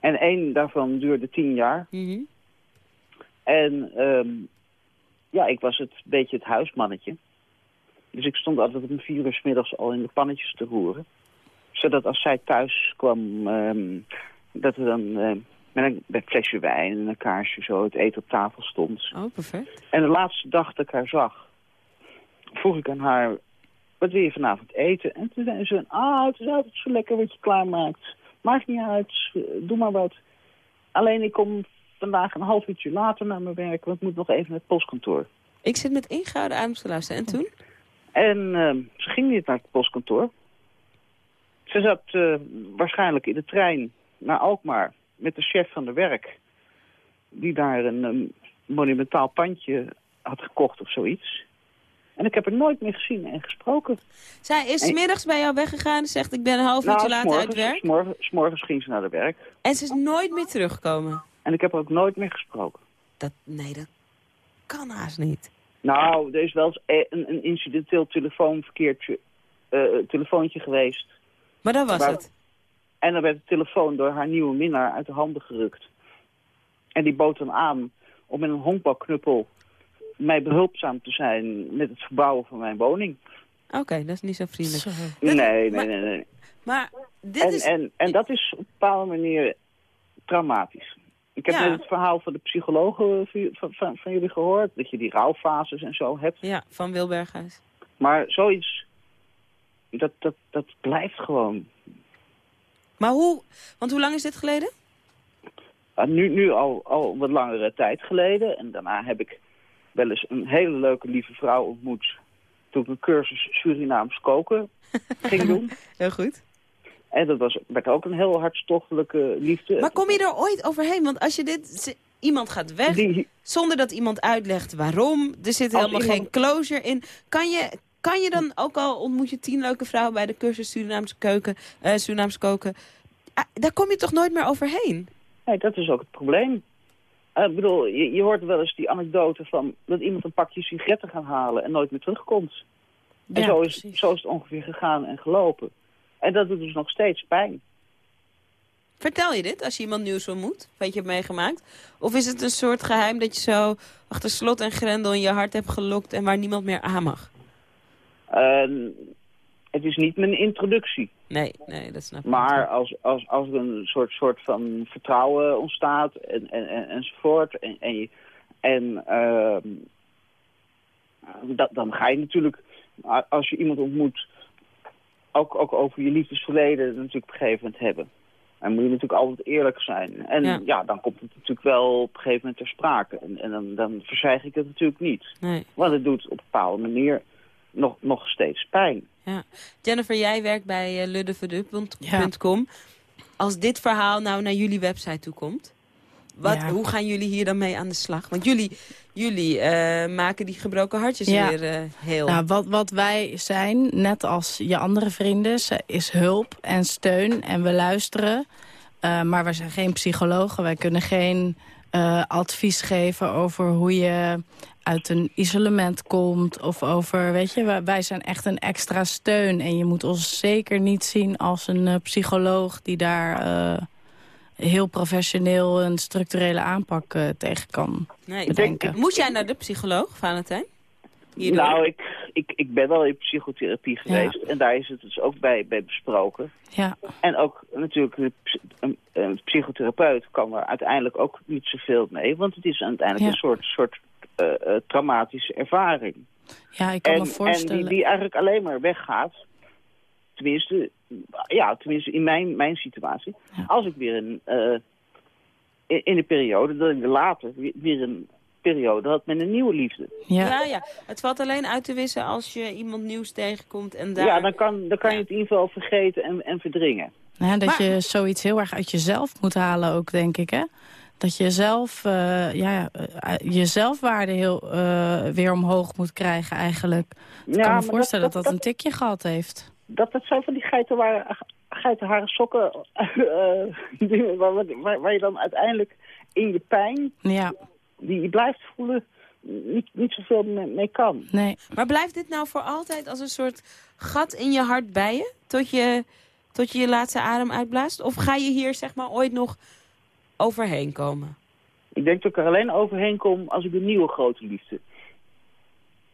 Speaker 12: En één daarvan duurde tien jaar.
Speaker 3: Mhm.
Speaker 12: En um, ja, ik was het beetje het huismannetje. Dus ik stond altijd om vier uur s middags al in de pannetjes te roeren. Zodat als zij thuis kwam, um, dat er dan uh, met een, flesje wijn en een kaarsje zo het eten op tafel stond.
Speaker 3: Oh, perfect.
Speaker 12: En de laatste dag dat ik haar zag, vroeg ik aan haar, wat wil je vanavond eten? En toen zei ze, ah, het is altijd zo lekker wat je klaarmaakt. Maakt niet uit, doe maar wat. Alleen ik kom vandaag een half uurtje later naar mijn werk, want ik moet nog even naar het postkantoor.
Speaker 3: Ik zit met ingehouden adem te luisteren. En toen?
Speaker 12: En uh, ze ging niet naar het postkantoor. Ze zat uh, waarschijnlijk in de trein naar Alkmaar met de chef van de werk. Die daar een um, monumentaal pandje had gekocht of zoiets. En ik heb haar nooit meer gezien en gesproken.
Speaker 3: Zij is en... middags bij jou weggegaan en zegt ik ben een half
Speaker 12: nou,
Speaker 3: uurtje later uit werk?
Speaker 12: Smorgens, morgens ging ze naar de werk.
Speaker 3: En ze is nooit meer teruggekomen?
Speaker 12: En ik heb haar ook nooit meer gesproken.
Speaker 3: Dat, nee, dat kan haast niet.
Speaker 12: Nou, er is wel eens e- een, een incidenteel telefoonverkeertje, uh, telefoontje geweest.
Speaker 3: Maar dat was het?
Speaker 12: En dan werd de telefoon door haar nieuwe minnaar uit de handen gerukt. En die bood dan aan om met een honkbalknuppel mij behulpzaam te zijn met het verbouwen van mijn woning.
Speaker 3: Oké, dat is niet zo vriendelijk.
Speaker 12: Nee, nee, nee, nee.
Speaker 3: Maar dit
Speaker 12: en,
Speaker 3: is...
Speaker 12: En, en dat is op een bepaalde manier traumatisch. Ik heb
Speaker 3: Ja.
Speaker 12: net het verhaal van de psychologen van, van, van jullie gehoord. Dat je die rouwfases en zo hebt.
Speaker 3: Ja, van Wilberghuis.
Speaker 12: Maar zoiets, dat, dat, dat blijft gewoon.
Speaker 3: Maar hoe... Want hoe lang is dit geleden?
Speaker 12: Ah, nu nu al, al wat langere tijd geleden. En daarna heb ik wel eens een hele leuke lieve vrouw ontmoet. Toen ik een cursus Surinaams koken ging doen.
Speaker 3: Heel goed.
Speaker 12: En dat was, werd ook een heel hartstochtelijke liefde.
Speaker 3: Maar kom je er ooit overheen? Want als je dit... Iemand gaat weg,
Speaker 12: Die-
Speaker 3: zonder dat iemand uitlegt waarom. Er zit helemaal
Speaker 12: iemand-
Speaker 3: geen closure in. Kan je, kan je dan, ook al ontmoet je tien leuke vrouwen bij de cursus Surinaamse, keuken, Surinaams koken... ah, daar kom je toch nooit meer overheen?
Speaker 12: Nee, dat is ook het probleem. Eh, ik bedoel, je, je hoort wel eens die anekdote van dat iemand een pakje sigaretten gaat halen en nooit meer terugkomt. En
Speaker 3: Ja,
Speaker 12: zo, is,
Speaker 3: precies.
Speaker 12: zo is het ongeveer gegaan en gelopen. En dat doet dus nog steeds pijn.
Speaker 3: Vertel je dit als je iemand nieuws ontmoet? Wat je hebt meegemaakt? Of is het een soort geheim dat je zo achter slot en grendel in je hart hebt gelokt... en waar niemand meer aan mag?
Speaker 12: Eh, het is niet mijn introductie.
Speaker 3: Nee, nee, dat snap ik.
Speaker 12: Maar als, als, als er een soort, soort van vertrouwen ontstaat en, en, en, enzovoort. En, en, je- en ehm, dat, dan ga je natuurlijk, als je iemand ontmoet, ook, ook over je liefdesverleden natuurlijk op een gegeven moment hebben. En moet je natuurlijk altijd eerlijk zijn. En
Speaker 3: Ja.
Speaker 12: ja, dan komt het natuurlijk wel op een gegeven moment ter sprake. En, en dan, dan verzwijg ik het natuurlijk niet.
Speaker 3: Nee.
Speaker 12: Want het doet op een bepaalde manier nog, nog steeds pijn.
Speaker 3: Ja. Jennifer, jij werkt bij uh. Als dit verhaal nou naar jullie website toe komt... Wat,
Speaker 5: Ja.
Speaker 3: hoe gaan jullie hier dan mee aan de slag? Want jullie, jullie eh, maken die gebroken hartjes
Speaker 5: Ja.
Speaker 3: weer eh, heel.
Speaker 5: Nou, wat, wat wij zijn, net als je andere vrienden, is hulp en steun. En we luisteren. Maar we zijn geen psychologen. Wij kunnen geen advies geven over hoe je uit een isolement komt. Of over, weet je, wij zijn echt een extra steun. En je moet ons zeker niet zien als een uh, psycholoog die daar uh, heel professioneel een structurele aanpak uh, tegen kan nee, bedenken.
Speaker 3: Moest jij naar de psycholoog, Valentijn?
Speaker 12: Hierdoor? Nou, ik, ik, ik ben wel in psychotherapie geweest. En daar is het dus ook bij, bij besproken.
Speaker 5: Ja.
Speaker 12: En ook natuurlijk, een, een, psychotherapeut kan er uiteindelijk ook niet zoveel mee. Want het is uiteindelijk een soort, soort traumatische ervaring.
Speaker 5: Ja, ik kan
Speaker 12: en,
Speaker 5: me voorstellen.
Speaker 12: En die, die eigenlijk alleen maar weggaat. Tenminste, ja, tenminste in mijn, mijn situatie. Ja. Als ik weer een, uh, in, in de periode dat ik later weer een periode had met een nieuwe liefde.
Speaker 3: Ja. ja, ja. Het valt alleen uit te wissen als je iemand nieuws tegenkomt en daar...
Speaker 12: Ja, dan kan, dan kan je het in ieder geval vergeten en, en verdringen.
Speaker 5: Ja, dat je zoiets heel erg uit jezelf moet halen ook, denk ik, hè? Dat je zelf, uh, ja, uh, je zelfwaarde heel, uh, weer omhoog moet krijgen eigenlijk. Ik ja, kan me voorstellen dat dat, dat, een tikje gehad heeft.
Speaker 12: Dat het zijn van die geitenware, geitenharen sokken... waar, waar, waar je dan uiteindelijk in je pijn...
Speaker 5: Ja
Speaker 12: die je blijft voelen, niet, niet zoveel mee, kan.
Speaker 5: Nee.
Speaker 3: Maar blijft dit nou voor altijd als een soort gat in je hart bij je? Tot je tot je, je laatste adem uitblaast? Of ga je hier zeg maar ooit nog overheen komen?
Speaker 12: Ik denk dat ik er alleen overheen kom als ik een nieuwe grote liefde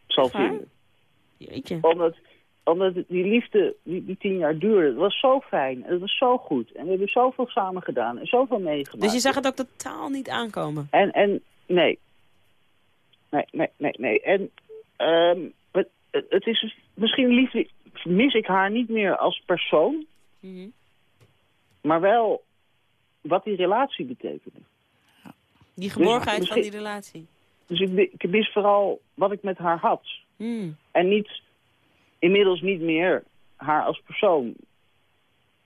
Speaker 12: zal vinden.
Speaker 3: Jeetje.
Speaker 12: Omdat, omdat die liefde die, die tien jaar duurde, het was zo fijn. Het was zo goed. En we hebben zoveel samen gedaan en zoveel meegemaakt.
Speaker 3: Dus je zag het ook totaal niet aankomen?
Speaker 12: En, en Nee. Nee, nee, nee, nee. En um, het, het, is misschien liefde, mis ik haar niet meer als persoon, mm -hmm. maar wel wat die relatie betekende.
Speaker 3: Die geborgenheid dus, van die relatie.
Speaker 12: Dus ik, ik mis vooral wat ik met haar had.
Speaker 3: Mm.
Speaker 12: En niet, inmiddels niet meer haar als persoon.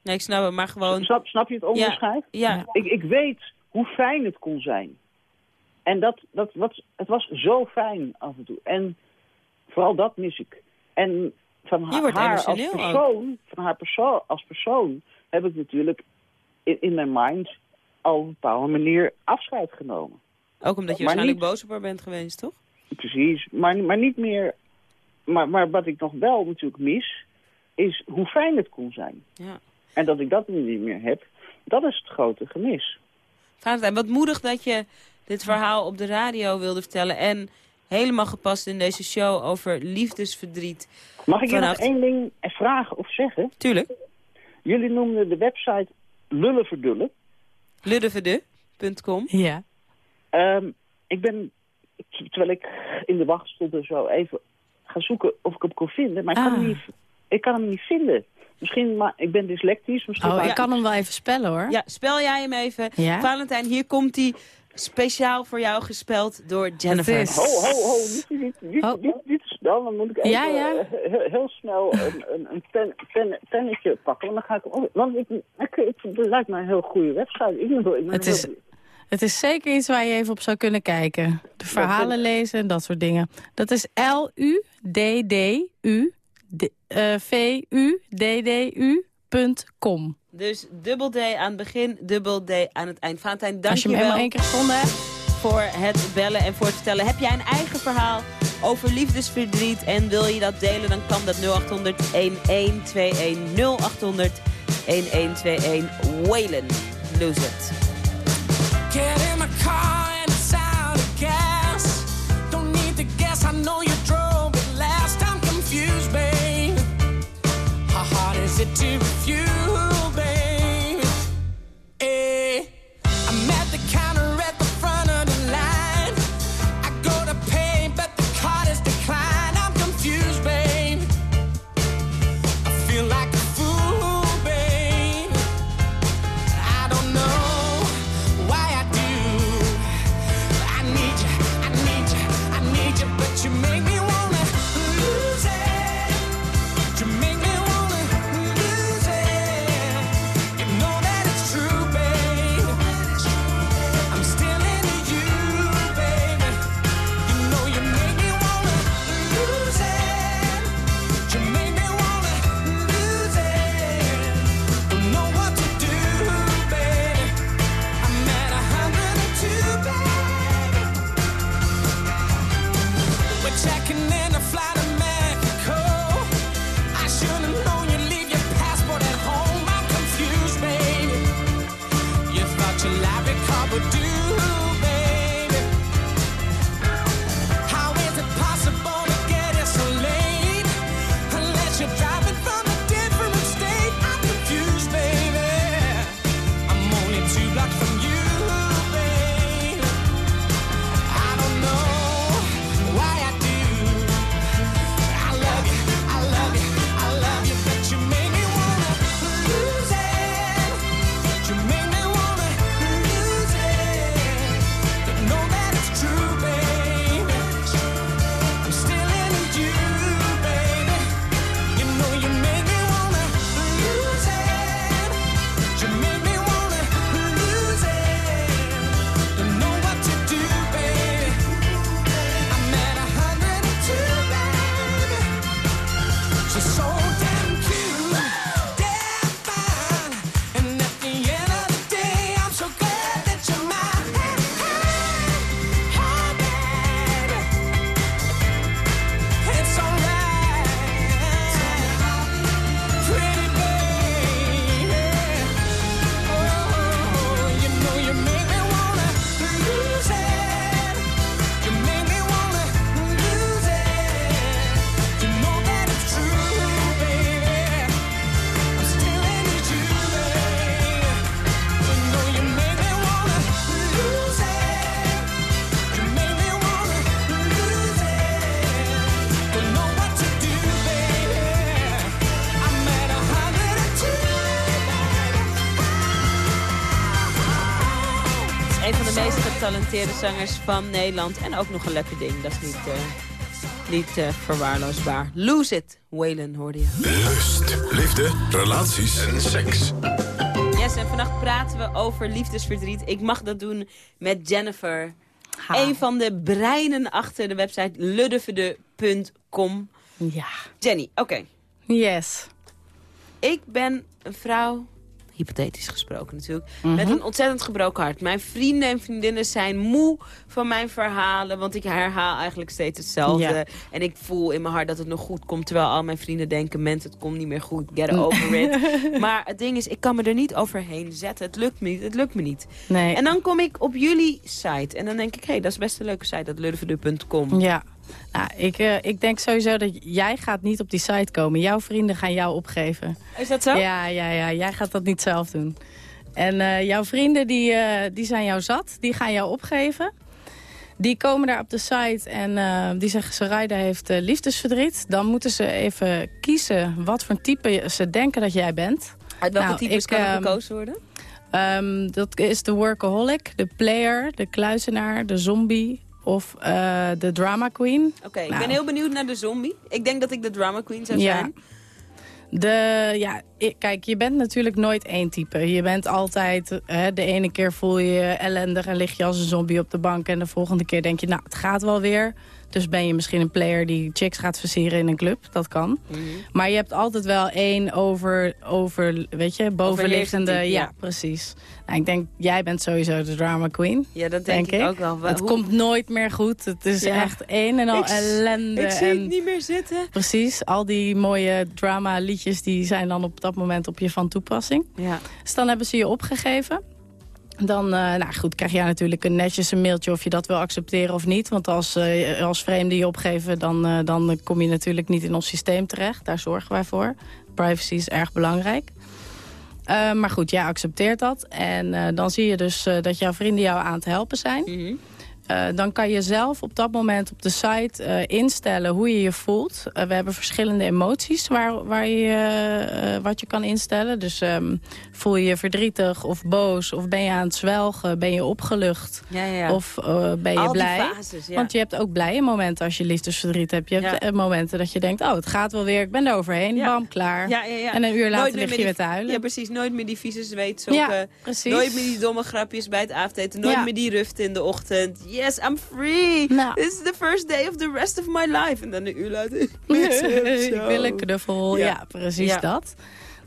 Speaker 3: Nee, ik snap het, maar gewoon...
Speaker 12: Snap, snap je het onderscheid?
Speaker 3: Ja. ja.
Speaker 12: Ik, ik weet hoe fijn het kon zijn. En dat, dat, wat, het was zo fijn af en toe. En vooral dat mis ik. En van haar, haar als persoon, van haar persoon als persoon heb ik natuurlijk in, mijn mind al op een bepaalde manier afscheid genomen.
Speaker 3: Ook omdat je maar waarschijnlijk niet, boos op haar bent geweest, toch?
Speaker 12: Precies, maar, maar niet meer... Maar, maar wat ik nog wel natuurlijk mis, is hoe fijn het kon zijn.
Speaker 3: Ja.
Speaker 12: En dat ik dat nu niet meer heb, dat is het grote gemis.
Speaker 3: En wat moedig dat je dit verhaal op de radio wilde vertellen. En helemaal gepast in deze show over liefdesverdriet.
Speaker 12: Mag ik je nog één ding vragen of zeggen?
Speaker 3: Tuurlijk.
Speaker 12: Jullie noemden de website Lullenverdullen.
Speaker 3: Lullenverdullen.com.
Speaker 5: Ja.
Speaker 12: Um, ik ben, terwijl ik in de wacht stond en zo, even gaan zoeken of ik hem kon vinden. Maar ik, kan, hem ah. niet, ik kan hem niet vinden. Misschien, maar ik ben dyslectisch. Misschien
Speaker 5: oh, ik kan hem wel even spellen hoor.
Speaker 3: Ja, spel jij hem even.
Speaker 5: Ja?
Speaker 3: Valentijn, hier komt hij. Speciaal voor jou gespeld door Jennifer.
Speaker 12: Ho, ho, ho. Niet, niet, niet, oh. niet, niet snel. Dan moet ik even
Speaker 5: ja, ja.
Speaker 12: Uh, heel, heel, snel een, een, een pen, pen, pennetje pakken. Want dan ga ik... Want ik, ik, ik, het lijkt mij een heel goede website. Ik ben, ik ben
Speaker 5: het, is, heel... het is zeker iets waar je even op zou kunnen kijken. De verhalen lezen en dat soort dingen. Dat is L-U-D-D-U uh, V-U-D-D-U.com.
Speaker 3: Dus dubbel D aan het begin, dubbel D aan het eind. Valentijn, dank
Speaker 5: Als je hem helemaal één keer gevonden hebt.
Speaker 3: Voor het bellen en voor het vertellen. Heb jij een eigen verhaal over liefdesverdriet en wil je dat delen? Dan kan dat 0800 1121 0800 1121 Whalen. Lose it. Get in my car zangers van Nederland. En ook nog een lekker ding, dat is niet, uh, niet uh, verwaarloosbaar. Lose It, Waylon hoorde je.
Speaker 2: Lust, liefde, relaties en seks.
Speaker 3: Yes, en vannacht praten we over liefdesverdriet. Ik mag dat doen met Jennifer. Ha. Een van de breinen achter de website luddevede.com.
Speaker 5: Ja.
Speaker 3: Jenny, oké.
Speaker 5: Yes.
Speaker 3: Ik ben een vrouw hypothetisch gesproken natuurlijk, met mhm. een ontzettend gebroken hart. Mijn vrienden en vriendinnen zijn moe van mijn verhalen, want ik herhaal eigenlijk steeds hetzelfde. En ik voel in mijn hart dat het nog goed komt, terwijl al mijn vrienden denken, mensen, het komt niet meer goed, get over it. maar het ding is, ik kan me er niet overheen zetten. Het lukt me niet, het lukt me niet.
Speaker 5: Nee.
Speaker 3: En dan kom ik op jullie site en dan denk ik, hé, hey, dat is best een leuke site, dat lurvedu.com.
Speaker 5: Ja. Nou, ik, uh, ik denk sowieso dat jij gaat niet op die site komen. Jouw vrienden gaan jou opgeven.
Speaker 3: Is dat zo?
Speaker 5: Ja, ja, ja. Jij gaat dat niet zelf doen. En uh, jouw vrienden die, uh, die zijn jou zat. Die gaan jou opgeven. Die komen daar op de site en die zeggen... Sarayda heeft liefdesverdriet. Dan moeten ze even kiezen wat voor type ze denken dat jij bent.
Speaker 3: Uit welke nou, types kan er ehm, gekozen worden?
Speaker 5: Um, dat is de workaholic, de player, de kluizenaar, de zombie, of uh, de drama queen.
Speaker 3: Oké, ik ben nou. heel benieuwd naar de zombie. Ik denk dat ik de drama queen zou zijn.
Speaker 5: De, ja, kijk, je bent natuurlijk nooit één type. Je bent altijd, hè, de ene keer voel je je ellendig en lig je als een zombie op de bank. En de volgende keer denk je, nou, het gaat wel weer. Dus ben je misschien een player die chicks gaat versieren in een club. Dat kan. Mhm. Maar je hebt altijd wel één over, over weet je, bovenliggende... Ja, ja, precies. Nou, ik denk, jij bent sowieso de drama queen.
Speaker 3: Ja, dat denk, ik, ook wel.
Speaker 5: Het komt nooit meer goed. Het is echt één en al ellende.
Speaker 3: Ik zie het niet meer zitten.
Speaker 5: Precies. Al die mooie drama liedjes die zijn dan op dat moment op je van toepassing.
Speaker 3: Ja.
Speaker 5: Dus dan hebben ze je opgegeven. Dan uh, nou goed, krijg jij natuurlijk een netjes een mailtje of je dat wil accepteren of niet. Want als, uh, als vreemden je opgeven, dan, uh, dan kom je natuurlijk niet in ons systeem terecht. Daar zorgen wij voor. Privacy is erg belangrijk. maar goed, jij accepteert dat. En dan zie je dus dat jouw vrienden jou aan het helpen zijn. Mm -hmm. Uh, dan kan je zelf op dat moment op de site uh, instellen hoe je je voelt. Uh, we hebben verschillende emoties waar, waar je, wat je kan instellen. Dus um, voel je je verdrietig of boos of ben je aan het zwelgen, ben je opgelucht
Speaker 3: ja, ja.
Speaker 5: of ben je
Speaker 3: Al
Speaker 5: blij.
Speaker 3: Fases, ja.
Speaker 5: Want je hebt ook blije momenten als je liefdesverdriet hebt. Je hebt momenten dat je denkt, oh het gaat wel weer, ik ben er overheen, bam, klaar. En een uur later lig je weer te huilen.
Speaker 3: Ja precies, nooit meer die vieze zweetsokken. Nooit meer die domme grapjes bij het avondeten. Nooit meer die ruft in de ochtend yes, I'm free. Nou. This is the first day of the rest of my life. En dan een uur later.
Speaker 5: ik wil een knuffel. Ja, ja precies ja. dat.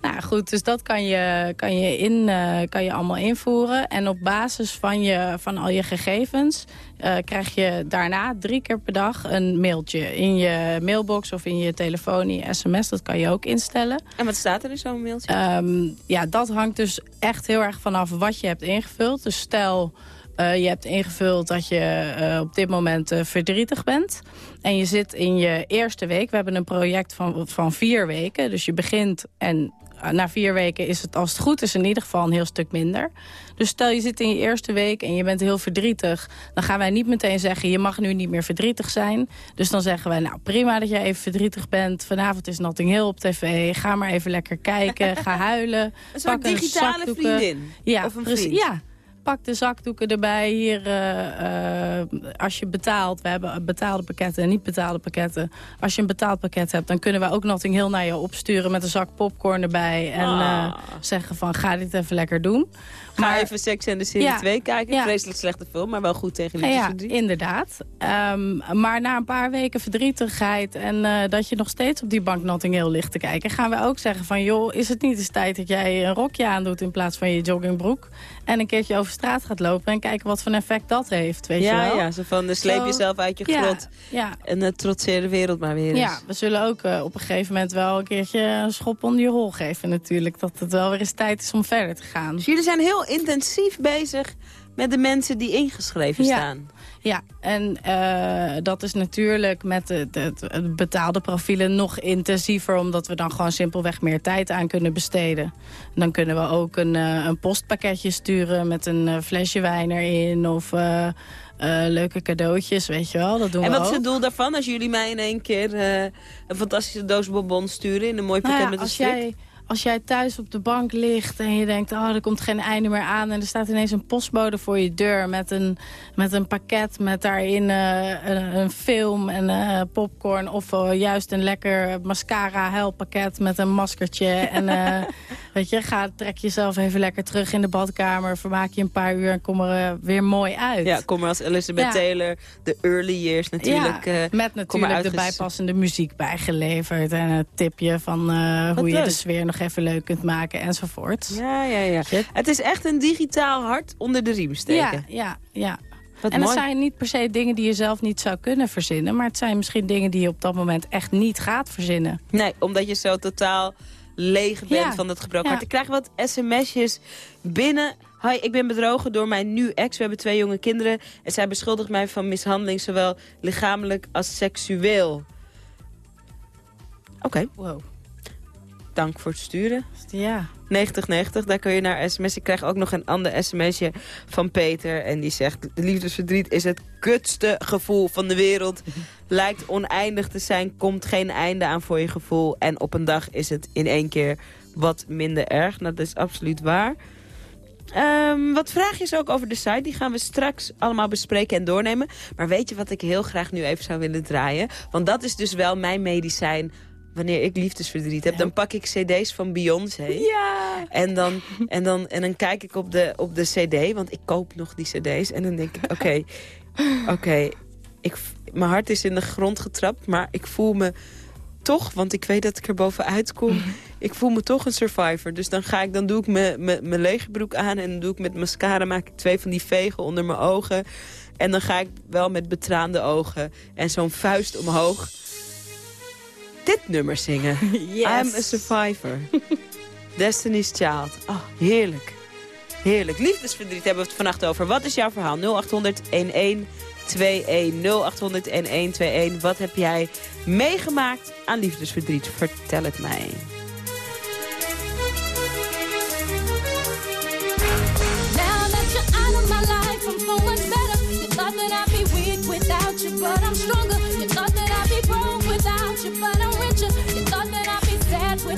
Speaker 5: Nou goed, dus dat kan je, kan je, in, uh, kan je allemaal invoeren. En op basis van, je, van al je gegevens uh, krijg je daarna drie keer per dag een mailtje. In je mailbox of in je telefoon, in je sms. Dat kan je ook instellen.
Speaker 3: En wat staat er in zo'n mailtje?
Speaker 5: Um, ja, dat hangt dus echt heel erg vanaf wat je hebt ingevuld. Dus stel... Uh, je hebt ingevuld dat je uh, op dit moment uh, verdrietig bent. En je zit in je eerste week. We hebben een project van, van vier weken. Dus je begint en na vier weken is het, als het goed is, in ieder geval een heel stuk minder. Dus stel je zit in je eerste week en je bent heel verdrietig... dan gaan wij niet meteen zeggen, je mag nu niet meer verdrietig zijn. Dus dan zeggen wij, nou prima dat jij even verdrietig bent. Vanavond is Notting Hill op tv. Ga maar even lekker kijken, ga huilen.
Speaker 3: Een soort digitale vriendin?
Speaker 5: Ja,
Speaker 3: of een
Speaker 5: vriend? Ja, pak de zakdoeken erbij. Hier, uh, uh, als je betaalt, we hebben betaalde pakketten en niet betaalde pakketten. Als je een betaald pakket hebt, dan kunnen we ook Notting Hill naar je opsturen... met een zak popcorn erbij en ah. zeggen van ga dit even lekker doen.
Speaker 3: Ga maar, even Sex en de Serie ja, 2 kijken. Ja. Vreselijk slechte film, maar wel goed tegen
Speaker 5: ja, ja, inderdaad. Um, maar na een paar weken verdrietigheid... en uh, dat je nog steeds op die bank Notting Hill ligt te kijken... gaan we ook zeggen van... joh, is het niet eens tijd dat jij een rokje aandoet... in plaats van je joggingbroek... en een keertje over straat gaat lopen... en kijken wat voor effect dat heeft, weet
Speaker 3: ja,
Speaker 5: je wel?
Speaker 3: Ja, zo van de sleep jezelf uit je grot...
Speaker 5: Ja,
Speaker 3: en uh, trotseer de wereld maar weer eens.
Speaker 5: Ja, we zullen ook uh, op een gegeven moment wel een keertje... een schop onder je hol geven natuurlijk. Dat het wel weer eens tijd is om verder te gaan.
Speaker 3: Dus jullie zijn heel intensief bezig met de mensen die ingeschreven
Speaker 5: ja.
Speaker 3: staan.
Speaker 5: Ja, en uh, dat is natuurlijk met de, betaalde profielen nog intensiever... omdat we dan gewoon simpelweg meer tijd aan kunnen besteden. Dan kunnen we ook een, uh, een postpakketje sturen met een uh, flesje wijn erin... of leuke cadeautjes, weet je wel. Dat doen
Speaker 3: en
Speaker 5: we
Speaker 3: wat
Speaker 5: ook.
Speaker 3: is het doel daarvan als jullie mij in één keer... een fantastische doos bonbons sturen in een mooi pakket
Speaker 5: nou ja,
Speaker 3: met een?
Speaker 5: Jij, als jij thuis op de bank ligt en je denkt... oh, er komt geen einde meer aan... en er staat ineens een postbode voor je deur met een, met een pakket... met daarin uh, een, een, film en uh, popcorn... of uh, juist een lekker mascara helpakket met een maskertje. en weet je, ga, trek jezelf even lekker terug in de badkamer... vermaak je een paar uur en kom er weer mooi uit.
Speaker 3: Ja, kom er als Elizabeth Taylor, de early years natuurlijk...
Speaker 5: Ja, met natuurlijk de bijpassende muziek bijgeleverd... en het tipje van hoe je de sfeer nog even leuk kunt maken enzovoort.
Speaker 3: Ja, ja, ja. Het is echt een digitaal hart onder de riem steken.
Speaker 5: Ja, ja, ja. en het zijn niet per se dingen die je zelf niet zou kunnen verzinnen... maar het zijn misschien dingen die je op dat moment echt niet gaat verzinnen.
Speaker 3: Nee, omdat je zo totaal leeg bent van dat gebroken hart. Ik krijg wat sms'jes binnen... Hoi, ik ben bedrogen door mijn nu ex. We hebben twee jonge kinderen. En zij beschuldigt mij van mishandeling, zowel lichamelijk als seksueel. Oké.
Speaker 5: Wow
Speaker 3: dank voor het sturen.
Speaker 5: Ja.
Speaker 3: 9090, daar kun je naar sms. Ik krijg ook nog een ander sms'je van Peter. En die zegt, liefdesverdriet is het kutste gevoel van de wereld. Lijkt oneindig te zijn, komt geen einde aan voor je gevoel. En op een dag is het in één keer wat minder erg. Nou, dat is absoluut waar. Um, wat vraagjes ook over de site. Die gaan we straks allemaal bespreken en doornemen. Maar weet je wat ik heel graag nu even zou willen draaien? Want dat is dus wel mijn medicijn wanneer ik liefdesverdriet heb, dan pak ik cd's van Beyoncé.
Speaker 5: Ja.
Speaker 3: En dan, en dan, en dan kijk ik op de, op de cd, want ik koop nog die cd's. En dan denk ik, oké, oké, ik mijn hart is in de grond getrapt, maar ik voel me toch, want ik weet dat ik er bovenuit kom, ik voel me toch een survivor. Dus dan, ga ik, dan doe ik mijn legerbroek aan en dan doe ik met mascara, maak ik twee van die vegen onder mijn ogen. En dan ga ik wel met betraande ogen en zo'n vuist omhoog dit nummer zingen.
Speaker 5: Yes.
Speaker 3: I'm a survivor. Destiny's Child. Oh, heerlijk. Heerlijk. Liefdesverdriet hebben we het vannacht over. Wat is jouw verhaal? 0800 1121 0800 1121. Wat heb jij meegemaakt aan liefdesverdriet? Vertel het mij. without you, but I'm stronger. You thought that I'd be broke without you, but I'm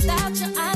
Speaker 3: without you, I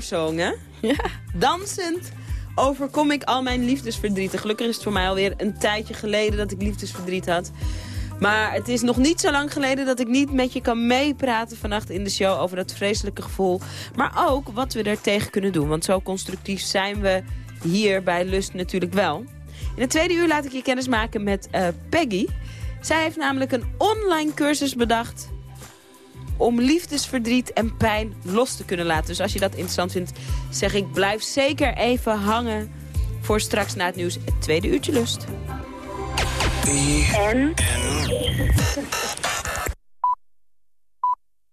Speaker 3: song, hè? Ja. Dansend overkom ik al mijn liefdesverdrieten. Gelukkig is het voor mij alweer een tijdje geleden dat ik liefdesverdriet had. Maar het is nog niet zo lang geleden dat ik niet met je kan meepraten vannacht in de show over dat vreselijke gevoel. Maar ook wat we er tegen kunnen doen. Want zo constructief zijn we hier bij Lust natuurlijk wel. In het tweede uur laat ik je kennis maken met uh, Peggy. Zij heeft namelijk een online cursus bedacht om liefdesverdriet en pijn los te kunnen laten. Dus als je dat interessant vindt, zeg ik blijf zeker even hangen voor straks na het nieuws het tweede uurtje lust.